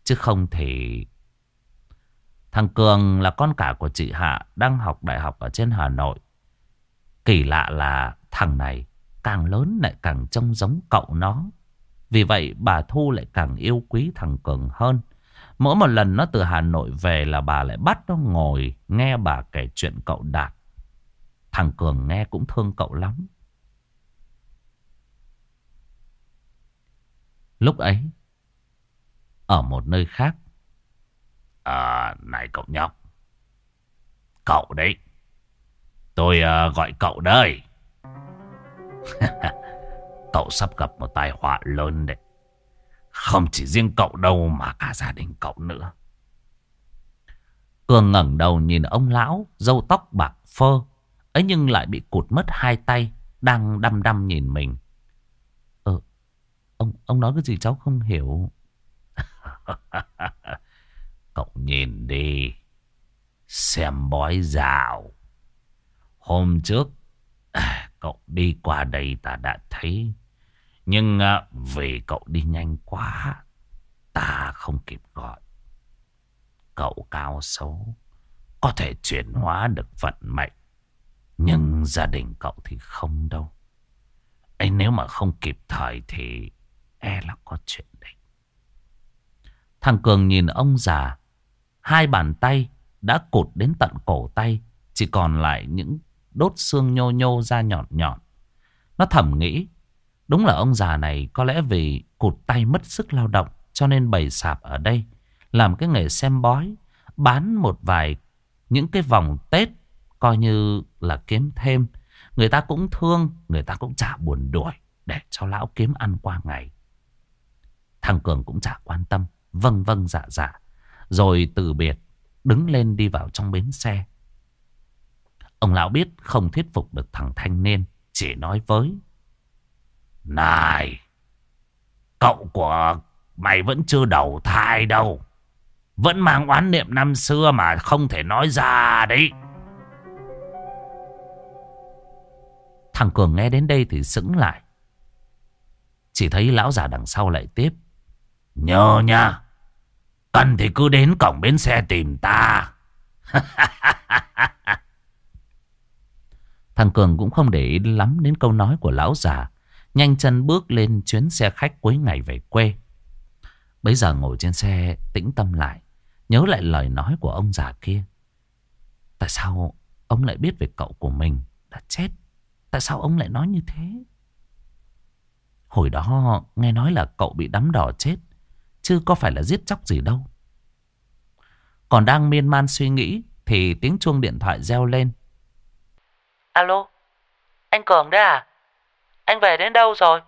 Chứ không thì... Thằng Cường là con cả của chị Hạ đang học đại học ở trên Hà Nội. Kỳ lạ là thằng này càng lớn lại càng trông giống cậu nó. Vì vậy bà Thu lại càng yêu quý thằng Cường hơn. Mỗi một lần nó từ Hà Nội về là bà lại bắt nó ngồi nghe bà kể chuyện cậu Đạt. Thằng Cường nghe cũng thương cậu lắm. Lúc ấy, ở một nơi khác. À, này cậu nhóc. Cậu đấy. Tôi uh, gọi cậu đây. (laughs) cậu sắp gặp một tai họa lớn đấy. Không chỉ riêng cậu đâu mà cả gia đình cậu nữa. Cường ngẩng đầu nhìn ông lão, râu tóc bạc phơ. ấy nhưng lại bị cụt mất hai tay, đang đăm đăm nhìn mình. Ờ, ông, ông nói cái gì cháu không hiểu. (laughs) Cậu nhìn đi. Xem bói rào. Hôm trước (sighs) cậu đi qua đây ta đã thấy. Nhưng à, vì cậu đi nhanh quá, ta không kịp gọi. Cậu cao xấu, có thể chuyển hóa được vận mệnh. Nhưng gia đình cậu thì không đâu. Anh nếu mà không kịp thời thì e là có chuyện. Thằng Cường nhìn ông già. Hai bàn tay đã cụt đến tận cổ tay. Chỉ còn lại những đốt xương nhô nhô ra nhọn nhọn. Nó thầm nghĩ. Đúng là ông già này có lẽ vì cụt tay mất sức lao động. Cho nên bày sạp ở đây. Làm cái nghề xem bói. Bán một vài những cái vòng Tết. Coi như là kiếm thêm. Người ta cũng thương. Người ta cũng chả buồn đuổi. Để cho lão kiếm ăn qua ngày. Thằng Cường cũng chả quan tâm. Vâng vâng dạ dạ. Rồi từ biệt. Đứng lên đi vào trong bến xe. Ông lão biết không thuyết phục được thằng thanh niên. Chỉ nói với. Này. Cậu của mày vẫn chưa đầu thai đâu. Vẫn mang oán niệm năm xưa mà không thể nói ra đấy. Thằng Cường nghe đến đây thì sững lại. Chỉ thấy lão già đằng sau lại tiếp. Nhớ nha. Cần thì cứ đến cổng bến xe tìm ta. (laughs) Thằng Cường cũng không để ý lắm đến câu nói của lão già. Nhanh chân bước lên chuyến xe khách cuối ngày về quê. Bây giờ ngồi trên xe, tĩnh tâm lại. Nhớ lại lời nói của ông già kia. Tại sao ông lại biết về cậu của mình đã chết? Tại sao ông lại nói như thế? Hồi đó nghe nói là cậu bị đắm đỏ chết. Chứ có phải là giết chóc gì đâu. Còn đang miên man suy nghĩ thì tiếng chuông điện thoại reo lên. Alo, anh Cường đấy à? Anh về đến đâu rồi?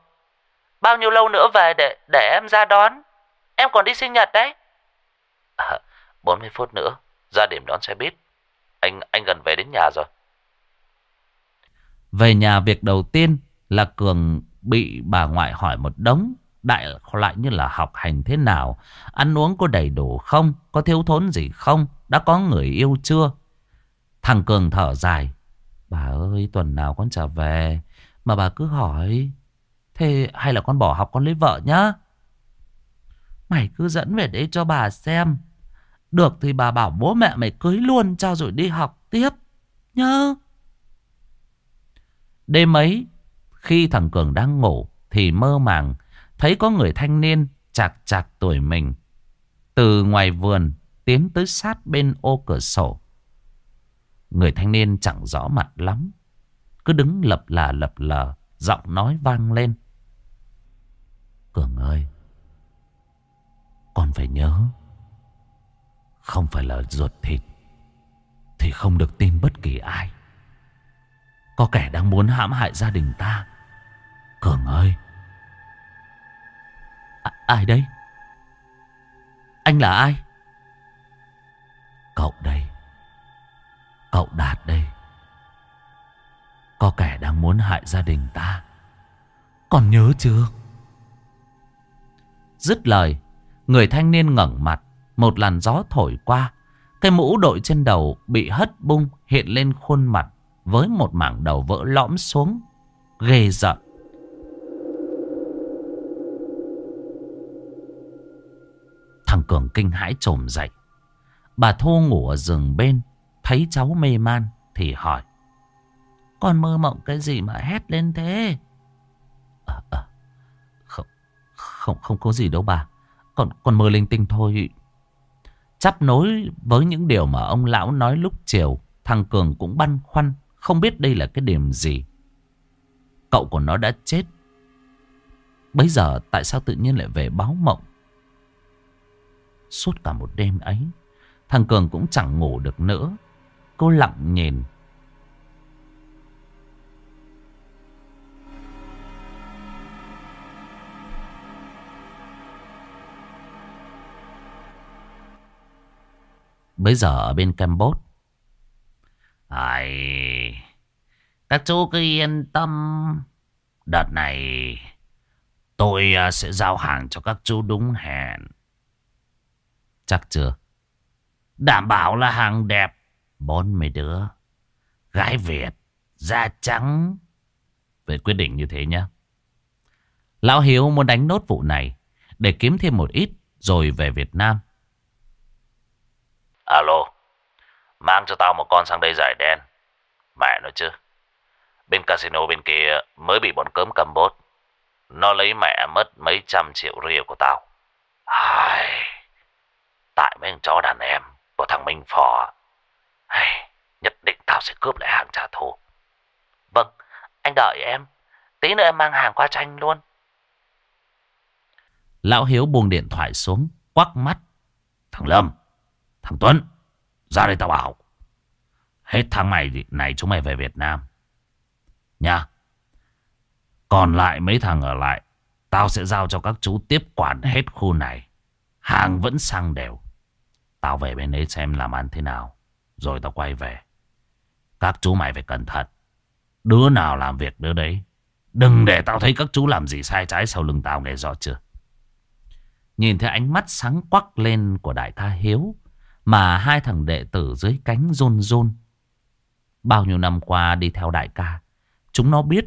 Bao nhiêu lâu nữa về để để em ra đón? Em còn đi sinh nhật đấy. À, 40 phút nữa, ra điểm đón xe buýt. Anh anh gần về đến nhà rồi. Về nhà việc đầu tiên là Cường bị bà ngoại hỏi một đống. Đại lại như là học hành thế nào, ăn uống có đầy đủ không, có thiếu thốn gì không, đã có người yêu chưa. Thằng Cường thở dài. Bà ơi tuần nào con trở về? Mà bà cứ hỏi. Thế hay là con bỏ học con lấy vợ nhá? Mày cứ dẫn về đấy cho bà xem. Được thì bà bảo bố mẹ mày cưới luôn cho rồi đi học tiếp Nhá. Đêm ấy Khi thằng Cường đang ngủ Thì mơ màng Thấy có người thanh niên chạc chạc tuổi mình Từ ngoài vườn Tiến tới sát bên ô cửa sổ Người thanh niên chẳng rõ mặt lắm. Cứ đứng lập là lập lờ, giọng nói vang lên. Cường ơi, con phải nhớ. Không phải là ruột thịt, thì không được tin bất kỳ ai. Có kẻ đang muốn hãm hại gia đình ta. Cường ơi. À, ai đây? Anh là ai? Cậu đây. Cậu Đạt đây Có kẻ đang muốn hại gia đình ta Còn nhớ chưa Dứt lời Người thanh niên ngẩng mặt Một làn gió thổi qua Cái mũ đội trên đầu bị hất bung Hiện lên khuôn mặt Với một mảng đầu vỡ lõm xuống Ghê giận Thằng Cường kinh hãi trồm dậy Bà Thu ngủ ở giường bên Thấy cháu mê man thì hỏi. Con mơ mộng cái gì mà hét lên thế? À, à, không, không, không có gì đâu bà. Con, con mơ linh tinh thôi. Chắp nối với những điều mà ông lão nói lúc chiều. Thằng Cường cũng băn khoăn. Không biết đây là cái điểm gì. Cậu của nó đã chết. Bây giờ tại sao tự nhiên lại về báo mộng? Suốt cả một đêm ấy. Thằng Cường cũng chẳng ngủ được nữa. Cô lặng nhìn. Bây giờ ở bên Campuchia. Ai... Các chú cứ yên tâm. Đợt này, tôi à, sẽ giao hàng cho các chú đúng hẹn. Chắc chưa? Đảm bảo là hàng đẹp bốn mươi đứa. Gái Việt da trắng. Về quyết định như thế nhá. Lão Hiếu muốn đánh nốt vụ này để kiếm thêm một ít rồi về Việt Nam. Alo, mang cho tao một con sang đây giải đen. Mẹ nói chứ. Bên casino bên kia mới bị bọn cớm cầm bốt. Nó lấy mẹ mất mấy trăm triệu ria của tao. Ai... Tại mấy thằng chó đàn em của thằng Minh Phò. hey Nhất định tao sẽ cướp lại hàng trả thù. Vâng, anh đợi em. Tí nữa em mang hàng qua cho anh luôn. Lão Hiếu buông điện thoại xuống, quắc mắt. Thằng Lâm, thằng Tuấn, ra đây tao bảo. Hết tháng này, này chúng mày về Việt Nam. Nha. Còn lại mấy thằng ở lại, tao sẽ giao cho các chú tiếp quản hết khu này. Hàng vẫn sang đều. Tao về bên ấy xem làm ăn thế nào. Rồi tao quay về. Các chú mày phải cẩn thận. Đứa nào làm việc đứa đấy. Đừng để tao thấy các chú làm gì sai trái sau lưng tao nghe rõ chưa. Nhìn thấy ánh mắt sáng quắc lên của đại ca Hiếu. Mà hai thằng đệ tử dưới cánh rôn rôn. Bao nhiêu năm qua đi theo đại ca. Chúng nó biết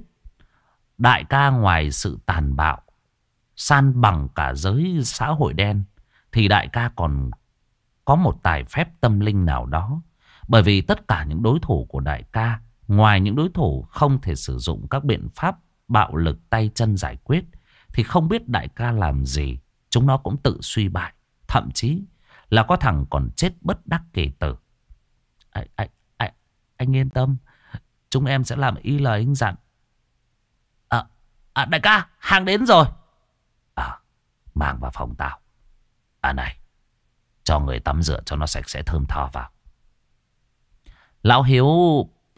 đại ca ngoài sự tàn bạo. San bằng cả giới xã hội đen. Thì đại ca còn có một tài phép tâm linh nào đó. Bởi vì tất cả những đối thủ của đại ca. Ngoài những đối thủ không thể sử dụng các biện pháp bạo lực tay chân giải quyết. Thì không biết đại ca làm gì. Chúng nó cũng tự suy bại. Thậm chí là có thằng còn chết bất đắc kỳ tử. Anh, à, à, anh yên tâm. Chúng em sẽ làm y lời anh dặn. À, à đại ca, hàng đến rồi. À, mang vào phòng tao. À này, cho người tắm rửa cho nó sạch sẽ thơm tho vào. Lão Hiếu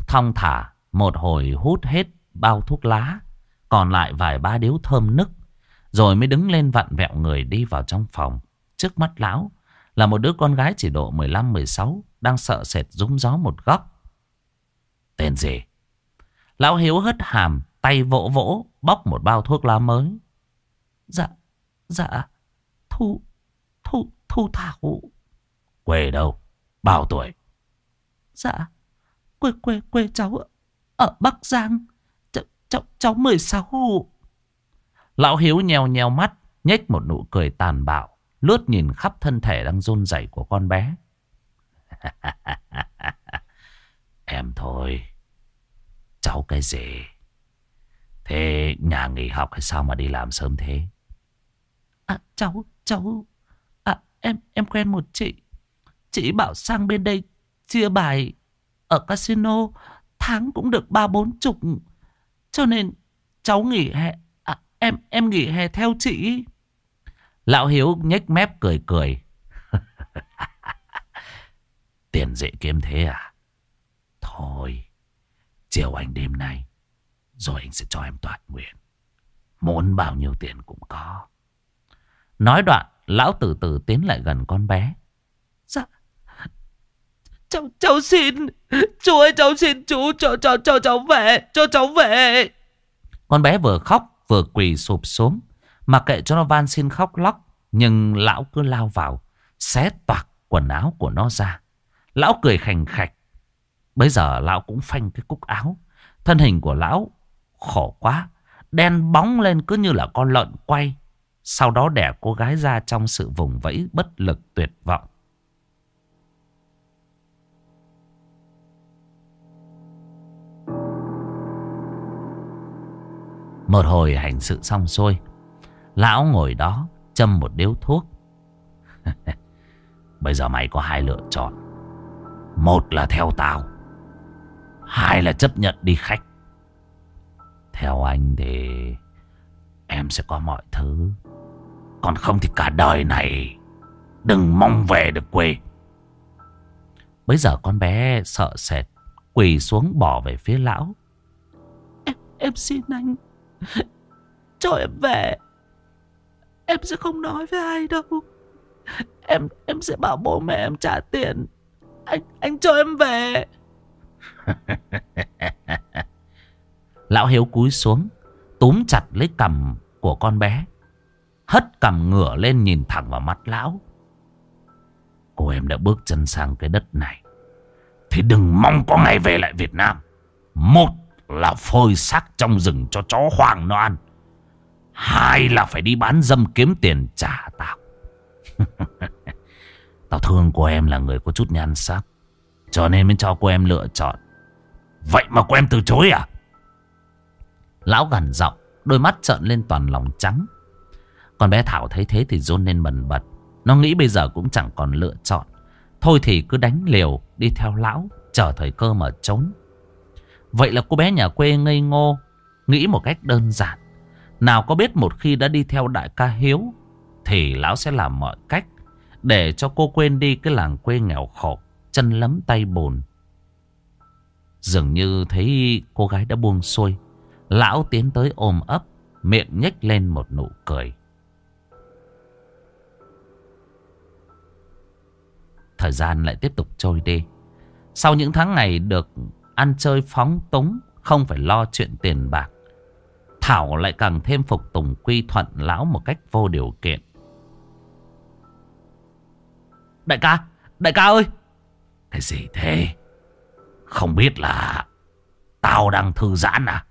thong thả một hồi hút hết bao thuốc lá. Còn lại vài ba điếu thơm nức. Rồi mới đứng lên vặn vẹo người đi vào trong phòng. Trước mắt lão là một đứa con gái chỉ độ 15-16 đang sợ sệt rúng gió một góc. Tên gì? Lão Hiếu hất hàm, tay vỗ vỗ, bóc một bao thuốc lá mới. Dạ, dạ, Thu, Thu, Thu Thảo. Quê đâu? Bao tuổi? Dạ, quê, quê, quê cháu ở Bắc Giang. Ch cháu, cháu 16. Lão Hiếu nheo nheo mắt, nhếch một nụ cười tàn bạo, lướt nhìn khắp thân thể đang run rẩy của con bé. (laughs) em thôi, cháu cái gì? Thế nhà nghỉ học hay sao mà đi làm sớm thế? À, cháu, cháu, em, em quen một chị. Chị bảo sang bên đây chia bài ở casino tháng cũng được ba bốn chục. Cho nên cháu nghỉ hè, à, em em nghỉ hè theo chị. Lão Hiếu nhếch mép cười cười. (laughs) Tiền dễ kiếm thế à? Thôi, chiều anh đêm nay, rồi anh sẽ cho em toàn nguyện. Muốn bao nhiêu tiền cũng có. Nói đoạn, lão từ từ tiến lại gần con bé. Dạ, cháu, cháu xin, chú ơi cháu xin chú cho, cho, cho cháu về, cho cháu về. Con bé vừa khóc vừa quỳ sụp xuống. Mặc kệ cho nó van xin khóc lóc. Nhưng lão cứ lao vào. Xé toạc quần áo của nó ra. Lão cười khành khạch. Bây giờ lão cũng phanh cái cúc áo. Thân hình của lão khổ quá. Đen bóng lên cứ như là con lợn quay. Sau đó đẻ cô gái ra trong sự vùng vẫy bất lực tuyệt vọng. Một hồi hành sự xong xuôi. Lão ngồi đó châm một điếu thuốc. (laughs) Bây giờ mày có hai lựa chọn. Một là theo tao. Hai là chấp nhận đi khách. Theo anh thì em sẽ có mọi thứ. Còn không thì cả đời này đừng mong về được quê. Bây giờ con bé sợ sệt, quỳ xuống bỏ về phía lão. Em, em xin anh, cho em về. Em sẽ không nói với ai đâu. Em em sẽ bảo bố mẹ em trả tiền. Anh anh cho em về. (laughs) Lão Hiếu cúi xuống, túm chặt lấy cầm của con bé. Hất cằm ngửa lên nhìn thẳng vào mắt lão. Cô em đã bước chân sang cái đất này. Thì đừng mong có ngày về lại Việt Nam. Một là phơi xác trong rừng cho chó hoang nó ăn. Hai là phải đi bán dâm kiếm tiền trả tao. (laughs) tao thương cô em là người có chút nhan sắc. Cho nên mới cho cô em lựa chọn. Vậy mà cô em từ chối à? Lão gần giọng, đôi mắt trợn lên toàn lòng trắng. Còn bé Thảo thấy thế thì rôn lên bần bật. Nó nghĩ bây giờ cũng chẳng còn lựa chọn. Thôi thì cứ đánh liều đi theo lão, chờ thời cơ mà trốn. Vậy là cô bé nhà quê ngây ngô, nghĩ một cách đơn giản. Nào có biết một khi đã đi theo đại ca Hiếu, thì lão sẽ làm mọi cách để cho cô quên đi cái làng quê nghèo khổ, chân lấm tay bùn. Dường như thấy cô gái đã buông xuôi, lão tiến tới ôm ấp, miệng nhếch lên một nụ cười. Thời gian lại tiếp tục trôi đi. Sau những tháng ngày được ăn chơi phóng túng, không phải lo chuyện tiền bạc. Thảo lại càng thêm phục tùng quy thuận lão một cách vô điều kiện. Đại ca, đại ca ơi! Cái gì thế? Không biết là tao đang thư giãn à?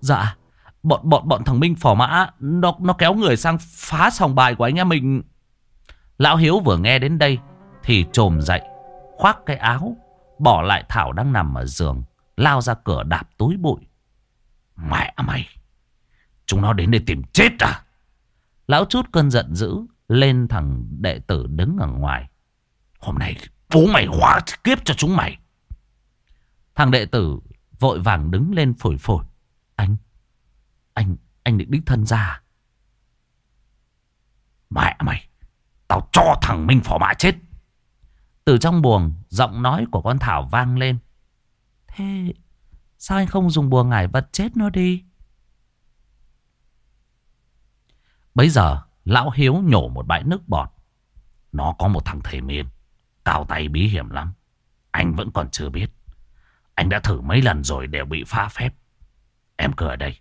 Dạ, bọn bọn bọn thằng Minh phò mã nó nó kéo người sang phá sòng bài của anh em mình. Lão Hiếu vừa nghe đến đây thì trồm dậy, khoác cái áo, bỏ lại Thảo đang nằm ở giường, lao ra cửa đạp túi bụi. Mẹ mày, chúng nó đến để tìm chết à? Lão chút cơn giận dữ, lên thằng đệ tử đứng ở ngoài. Hôm nay bố mày hóa kiếp cho chúng mày. Thằng đệ tử vội vàng đứng lên phổi phổi. Anh, anh, anh định đích thân ra. À? Mẹ mày, tao cho thằng Minh phỏ mã chết. Từ trong buồng, giọng nói của con Thảo vang lên. Thế sao anh không dùng bùa ngải vật chết nó đi? Bây giờ, Lão Hiếu nhổ một bãi nước bọt. Nó có một thằng thầy miên, cao tay bí hiểm lắm. Anh vẫn còn chưa biết. Anh đã thử mấy lần rồi đều bị phá phép. Em cứ ở đây.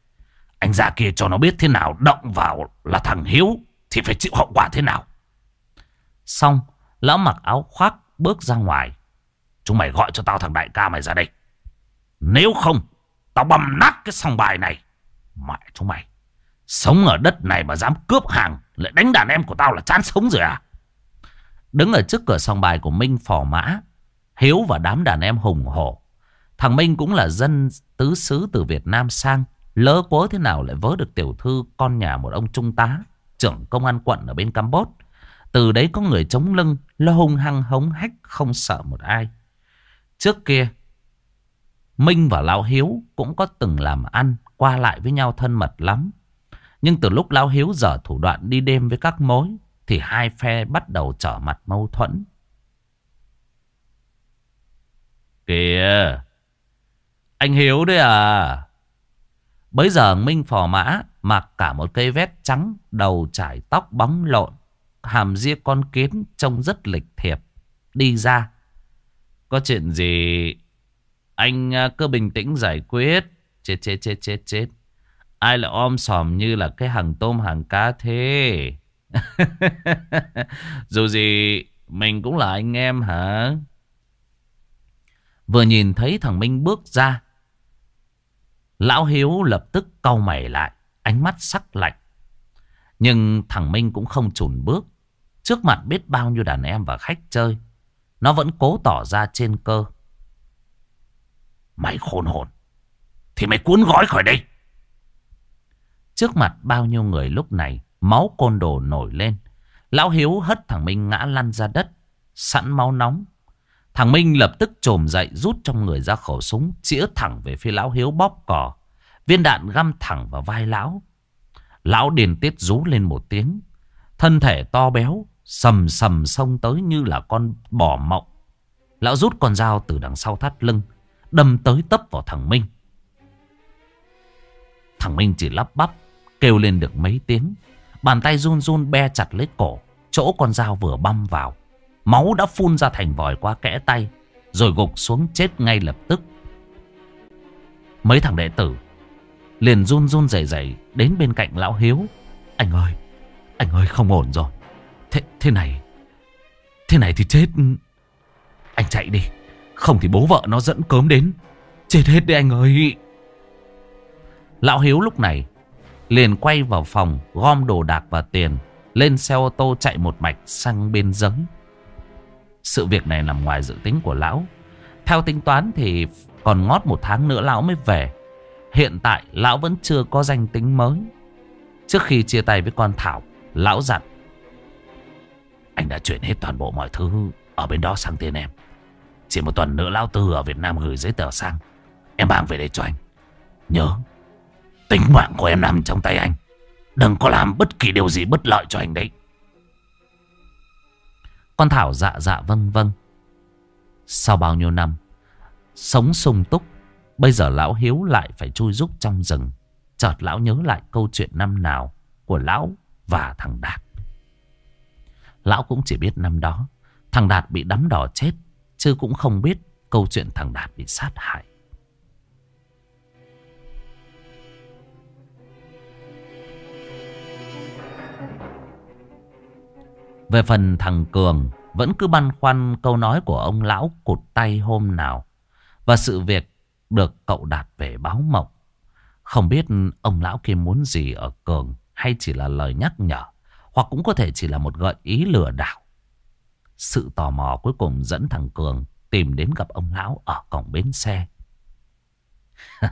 Anh ra kia cho nó biết thế nào động vào là thằng Hiếu thì phải chịu hậu quả thế nào. Xong, lão mặc áo khoác bước ra ngoài. Chúng mày gọi cho tao thằng đại ca mày ra đây. Nếu không, tao bầm nát cái sòng bài này. Mẹ chúng mày, sống ở đất này mà dám cướp hàng, lại đánh đàn em của tao là chán sống rồi à? Đứng ở trước cửa sòng bài của Minh phò mã, Hiếu và đám đàn em hùng hổ. Thằng Minh cũng là dân tứ xứ từ Việt Nam sang. Lỡ quớ thế nào lại vớ được tiểu thư con nhà một ông trung tá, trưởng công an quận ở bên Campuchia. Từ đấy có người chống lưng, lo hung hăng hống hách không sợ một ai. Trước kia, Minh và Lão Hiếu cũng có từng làm ăn, qua lại với nhau thân mật lắm. Nhưng từ lúc Lão Hiếu dở thủ đoạn đi đêm với các mối, thì hai phe bắt đầu trở mặt mâu thuẫn. Kìa, anh Hiếu đấy à? bấy giờ Minh phò mã mặc cả một cây vét trắng, đầu trải tóc bóng lộn hàm ria con kiến trông rất lịch thiệp. Đi ra. Có chuyện gì anh à, cứ bình tĩnh giải quyết. Chết chết chết chết chết. Ai lại om sòm như là cái hàng tôm, hàng cá thế? (laughs) Dù gì, mình cũng là anh em hả? Vừa nhìn thấy thằng Minh bước ra. Lão Hiếu lập tức cau mày lại. Ánh mắt sắc lạnh. Nhưng thằng Minh cũng không chùn bước. Trước mặt biết bao nhiêu đàn em và khách chơi. Nó vẫn cố tỏ ra trên cơ. Mày khôn hồn. Thì mày cuốn gói khỏi đây. Trước mặt bao nhiêu người lúc này. Máu côn đồ nổi lên. Lão Hiếu hất thằng Minh ngã lăn ra đất. Sẵn máu nóng. Thằng Minh lập tức trồm dậy rút trong người ra khẩu súng. Chĩa thẳng về phía Lão Hiếu bóp cò. Viên đạn găm thẳng vào vai Lão. Lão điền tiết rú lên một tiếng. Thân thể to béo Sầm sầm xông tới như là con bò mộng. Lão rút con dao từ đằng sau thắt lưng. Đâm tới tấp vào thằng Minh. Thằng Minh chỉ lắp bắp. Kêu lên được mấy tiếng. Bàn tay run run be chặt lấy cổ. Chỗ con dao vừa băm vào. Máu đã phun ra thành vòi qua kẽ tay. Rồi gục xuống chết ngay lập tức. Mấy thằng đệ tử liền run run rẩy rẩy đến bên cạnh lão Hiếu. Anh ơi, anh ơi không ổn rồi. Thế, này Thế này thì chết Anh chạy đi Không thì bố vợ nó dẫn cớm đến Chết hết đi anh ơi Lão Hiếu lúc này liền quay vào phòng gom đồ đạc và tiền. Lên xe ô tô chạy một mạch sang bên dấn Sự việc này nằm ngoài dự tính của lão. Theo tính toán thì còn ngót một tháng nữa lão mới về. Hiện tại lão vẫn chưa có danh tính mới. Trước khi chia tay với con Thảo, lão dặn. Anh đã chuyển hết toàn bộ mọi thứ ở bên đó sang tên em. Chỉ một tuần nữa lão Tư ở Việt Nam gửi giấy tờ sang. Em mang về đây cho anh. Nhớ, tính mạng của em nằm trong tay anh. Đừng có làm bất kỳ điều gì bất lợi cho anh đấy. Con Thảo dạ dạ vâng vâng. Sau bao nhiêu năm, sống sung túc, bây giờ lão Hiếu lại phải chui rúc trong rừng. Chợt lão nhớ lại câu chuyện năm nào của lão và thằng Đạt. Lão cũng chỉ biết năm đó, thằng Đạt bị đắm đỏ chết, chứ cũng không biết câu chuyện thằng Đạt bị sát hại. Về phần thằng Cường vẫn cứ băn khoăn câu nói của ông lão cụt tay hôm nào. Và sự việc được cậu đạt về báo mộng. Không biết ông lão kia muốn gì ở Cường hay chỉ là lời nhắc nhở. Hoặc cũng có thể chỉ là một gợi ý lừa đảo. Sự tò mò cuối cùng dẫn thằng Cường tìm đến gặp ông lão ở cổng bến xe. (laughs)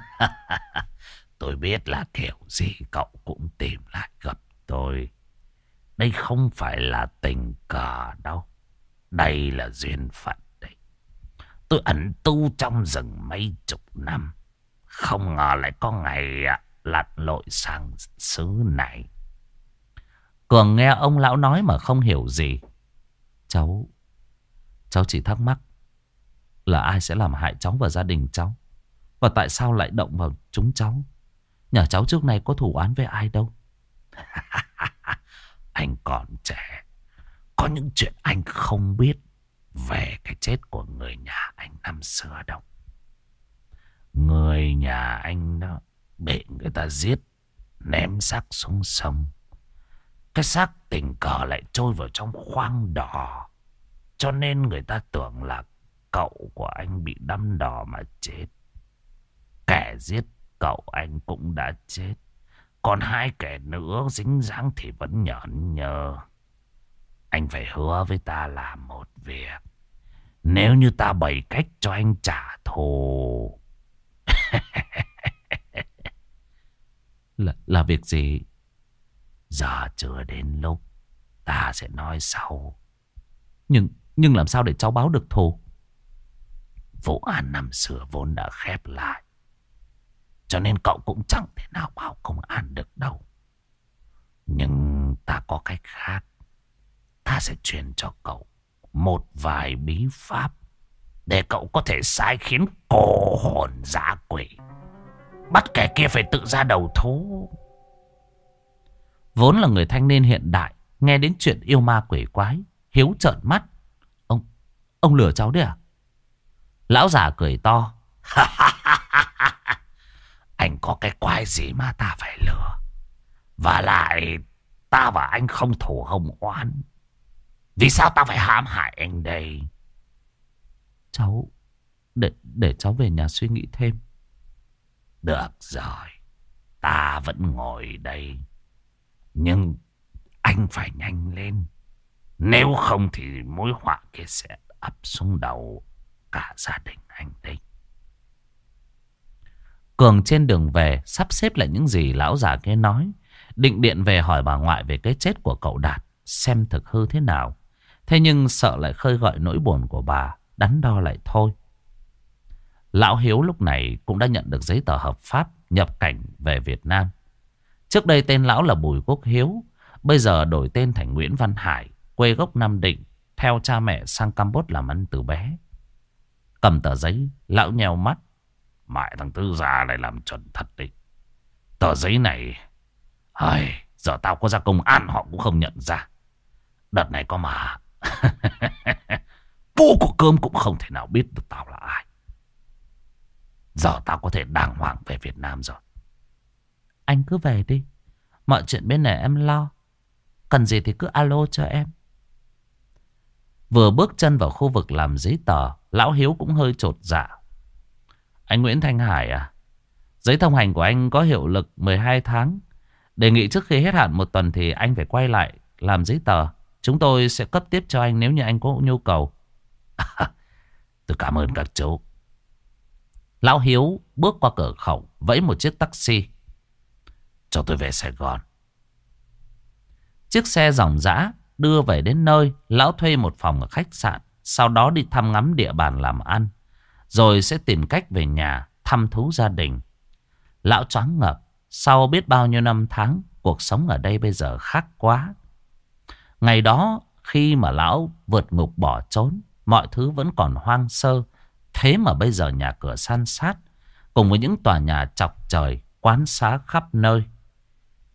tôi biết là kiểu gì cậu cũng tìm lại gặp tôi. Đây không phải là tình cờ đâu. Đây là duyên phận đấy. Tôi ẩn tu trong rừng mấy chục năm. Không ngờ lại có ngày à, lặn lội sang xứ này. Cường nghe ông lão nói mà không hiểu gì. Cháu, cháu chỉ thắc mắc là ai sẽ làm hại cháu và gia đình cháu. Và tại sao lại động vào chúng cháu. Nhà cháu trước này có thủ án với ai đâu. (laughs) anh còn trẻ. Có những chuyện anh không biết về cái chết của người nhà anh năm xưa đâu. Người nhà anh đó bị người ta giết, ném xác xuống sông. Cái xác tình cờ lại trôi vào trong khoang đỏ. Cho nên người ta tưởng là cậu của anh bị đâm đỏ mà chết. Kẻ giết cậu anh cũng đã chết. Còn hai kẻ nữa dính dáng thì vẫn nhẫn nhờ. Anh phải hứa với ta làm một việc. Nếu như ta bày cách cho anh trả thù. (laughs) là, là việc gì? Giờ chưa đến lúc. Ta sẽ nói sau. Nhưng nhưng làm sao để cháu báo được thù? Vụ án năm xưa vốn đã khép lại. Cho nên cậu cũng chẳng thể nào báo công an được đâu. Nhưng ta có cách khác. Ta sẽ truyền cho cậu một vài bí pháp. Để cậu có thể sai khiến cổ hồn giả quỷ. Bắt kẻ kia phải tự ra đầu thú. Vốn là người thanh niên hiện đại. Nghe đến chuyện yêu ma quỷ quái. Hiếu trợn mắt. Ông, ông lừa cháu đấy à? Lão già cười to. (laughs) Anh có cái quái gì mà ta phải lừa. Và lại ta và anh không thù hồng oán. Vì sao ta phải hãm hại anh đây? Cháu, để, để cháu về nhà suy nghĩ thêm. Được rồi, ta vẫn ngồi đây. Nhưng anh phải nhanh lên. Nếu không thì mối họa kia sẽ ập xuống đầu cả gia đình anh đấy. Cường trên đường về, sắp xếp lại những gì lão già kia nói. Định điện về hỏi bà ngoại về cái chết của cậu Đạt. Xem thực hư thế nào. Thế nhưng sợ lại khơi gọi nỗi buồn của bà. Đắn đo lại thôi. Lão Hiếu lúc này cũng đã nhận được giấy tờ hợp pháp nhập cảnh về Việt Nam. Trước đây tên lão là Bùi Quốc Hiếu. Bây giờ đổi tên thành Nguyễn Văn Hải. Quê gốc Nam Định. Theo cha mẹ sang Campuchia làm ăn từ bé. Cầm tờ giấy, lão nhèo mắt. mãi thằng Tư già lại làm chuẩn thật đi. Tờ giấy này... Ai, giờ tao có ra công an họ cũng không nhận ra. Đợt này có mà... (laughs) Bố của cơm cũng không thể nào biết được tao là ai. Giờ tao có thể đàng hoàng về Việt Nam rồi. Anh cứ về đi. Mọi chuyện bên này em lo. Cần gì thì cứ alo cho em. Vừa bước chân vào khu vực làm giấy tờ, Lão Hiếu cũng hơi trột dạ. Anh Nguyễn Thanh Hải à? Giấy thông hành của anh có hiệu lực 12 tháng. Đề nghị trước khi hết hạn một tuần thì anh phải quay lại làm giấy tờ. Chúng tôi sẽ cấp tiếp cho anh nếu như anh có nhu cầu. (laughs) tôi cảm ơn các chú. Lão Hiếu bước qua cửa khẩu, vẫy một chiếc taxi. Cho tôi về Sài Gòn. Chiếc xe dòng dã đưa về đến nơi, lão thuê một phòng ở khách sạn, sau đó đi thăm ngắm địa bàn làm ăn, rồi sẽ tìm cách về nhà thăm thú gia đình. Lão choáng ngợp, sau biết bao nhiêu năm tháng, cuộc sống ở đây bây giờ khác quá. Ngày đó, khi mà lão vượt ngục bỏ trốn, mọi thứ vẫn còn hoang sơ. Thế mà bây giờ nhà cửa san sát, cùng với những tòa nhà chọc trời, quán xá khắp nơi,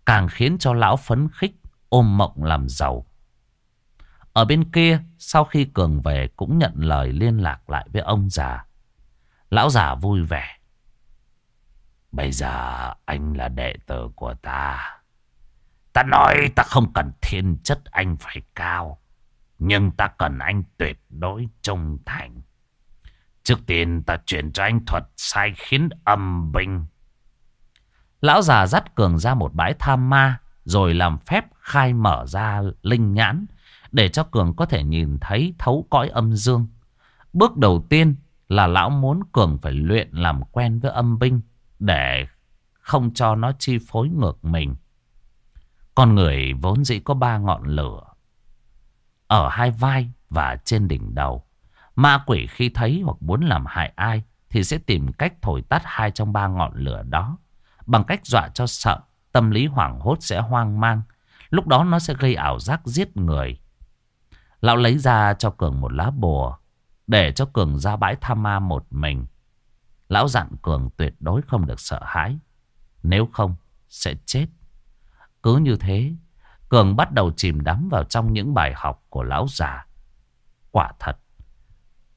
càng khiến cho lão phấn khích, ôm mộng làm giàu. Ở bên kia, sau khi Cường về cũng nhận lời liên lạc lại với ông già. Lão già vui vẻ. Bây giờ anh là đệ tử của ta. Ta nói ta không cần thiên chất anh phải cao. Nhưng ta cần anh tuyệt đối trung thành. Trước tiên ta chuyển cho anh thuật sai khiến âm binh. Lão già dắt Cường ra một bãi tham ma. Rồi làm phép khai mở ra linh nhãn. Để cho Cường có thể nhìn thấy thấu cõi âm dương. Bước đầu tiên là lão muốn Cường phải luyện làm quen với âm binh. Để không cho nó chi phối ngược mình. Con người vốn dĩ có ba ngọn lửa. Ở hai vai và trên đỉnh đầu. Ma quỷ khi thấy hoặc muốn làm hại ai thì sẽ tìm cách thổi tắt hai trong ba ngọn lửa đó. Bằng cách dọa cho sợ, tâm lý hoảng hốt sẽ hoang mang. Lúc đó nó sẽ gây ảo giác giết người. Lão lấy ra cho Cường một lá bùa để cho Cường ra bãi tham ma một mình. Lão dặn Cường tuyệt đối không được sợ hãi. Nếu không, sẽ chết. Cứ như thế, Cường bắt đầu chìm đắm vào trong những bài học của lão già. Quả thật,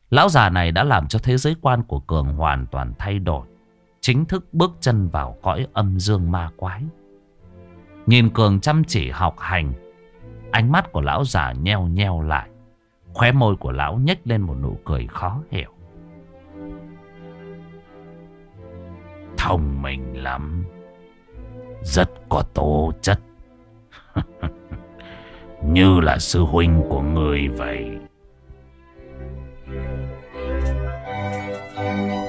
lão già này đã làm cho thế giới quan của Cường hoàn toàn thay đổi. Chính thức bước chân vào cõi âm dương ma quái. Nhìn Cường chăm chỉ học hành, ánh mắt của lão già nheo nheo lại. Khóe môi của lão nhếch lên một nụ cười khó hiểu. Thông minh lắm. Rất có tố chất. (laughs) Như là sư huynh của người vậy. Hết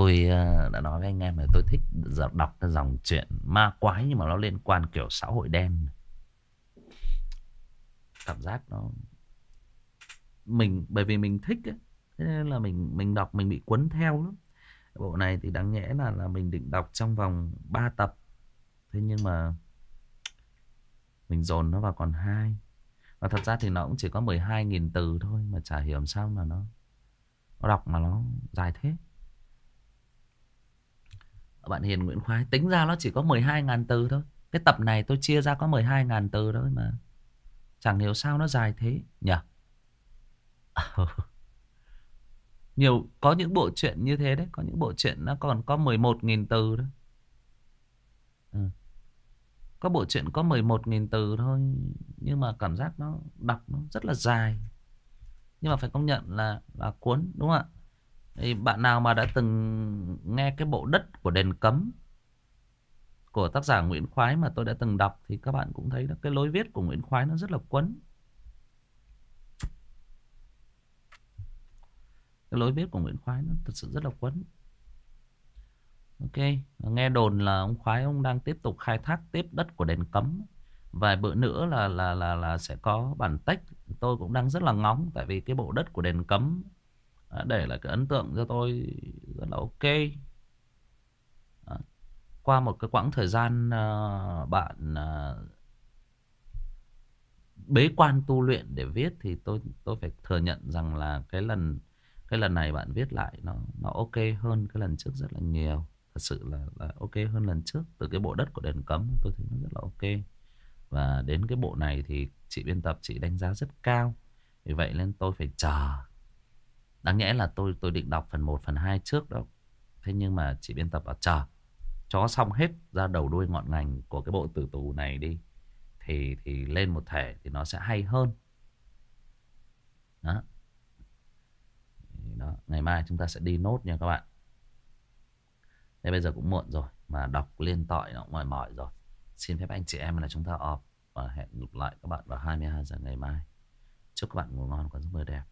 Tôi ờ, đã nói với anh em là tôi thích đọc cái dòng chuyện ma quái nhưng mà nó liên quan kiểu xã hội đen. Cảm giác nó mình bởi vì mình thích ấy, thế nên là mình mình đọc mình bị cuốn theo lắm. Bộ này thì đáng nhẽ là là mình định đọc trong vòng 3 tập. Thế nhưng mà mình dồn nó vào còn hai và thật ra thì nó cũng chỉ có 12.000 từ thôi Mà chả hiểu sao mà nó Nó đọc mà nó dài thế bạn Hiền, Nguyễn Khoái, Tính ra nó chỉ có 12.000 từ thôi. Cái tập này tôi chia ra có 12.000 từ thôi mà. Chẳng hiểu sao nó dài thế, Nhỉ? (laughs) Nhiều, Có những bộ truyện như thế đấy, Có những bộ truyện nó còn có 11.000 từ đó ừ. Có bộ truyện có 11.000 từ thôi, Nhưng mà cảm giác nó đọc nó rất là dài. Nhưng mà phải công nhận là là cuốn, đúng không ạ? Thì Bạn nào mà đã từng nghe cái bộ đất của đền cấm Của tác giả Nguyễn Khoái mà tôi đã từng đọc Thì các bạn cũng thấy đó, cái lối viết của Nguyễn Khoái nó rất là quấn Cái lối viết của Nguyễn Khoái nó thật sự rất là quấn Ok, nghe đồn là ông khoái ông đang tiếp tục khai thác tiếp đất của đền cấm. Vài bữa nữa là là là là sẽ có bản tách. Tôi cũng đang rất là ngóng tại vì cái bộ đất của đền cấm để lại cái ấn tượng cho tôi rất là ok. Qua một cái quãng thời gian ờ, bạn ờ, bế quan tu luyện để viết thì tôi tôi phải thừa nhận rằng là cái lần cái lần này bạn viết lại nó nó ok hơn cái lần trước rất là nhiều. thật sự là, là ok hơn lần trước từ cái bộ đất của đền cấm tôi thấy nó rất là ok và đến cái bộ này thì chị biên tập chị đánh giá rất cao vì vậy nên tôi phải chờ đáng nhẽ là tôi tôi định đọc phần 1 phần 2 trước đó. Thế nhưng mà chị biên tập bảo, chờ, cho xong hết ra đầu đuôi ngọn ngành của cái bộ tử tù này đi, thì thì lên một thể thì nó sẽ hay hơn. Đó. Đó, ngày mai chúng ta sẽ đi nốt nha các bạn. Thế bây giờ cũng muộn rồi, Mà đọc liên tội nó cũng mỏi mỏi rồi. Xin phép anh chị em là chúng ta off Và hẹn gặp lại các bạn vào 22 giờ ngày mai. Chúc các bạn ngủ ngon và giấc mơ đẹp.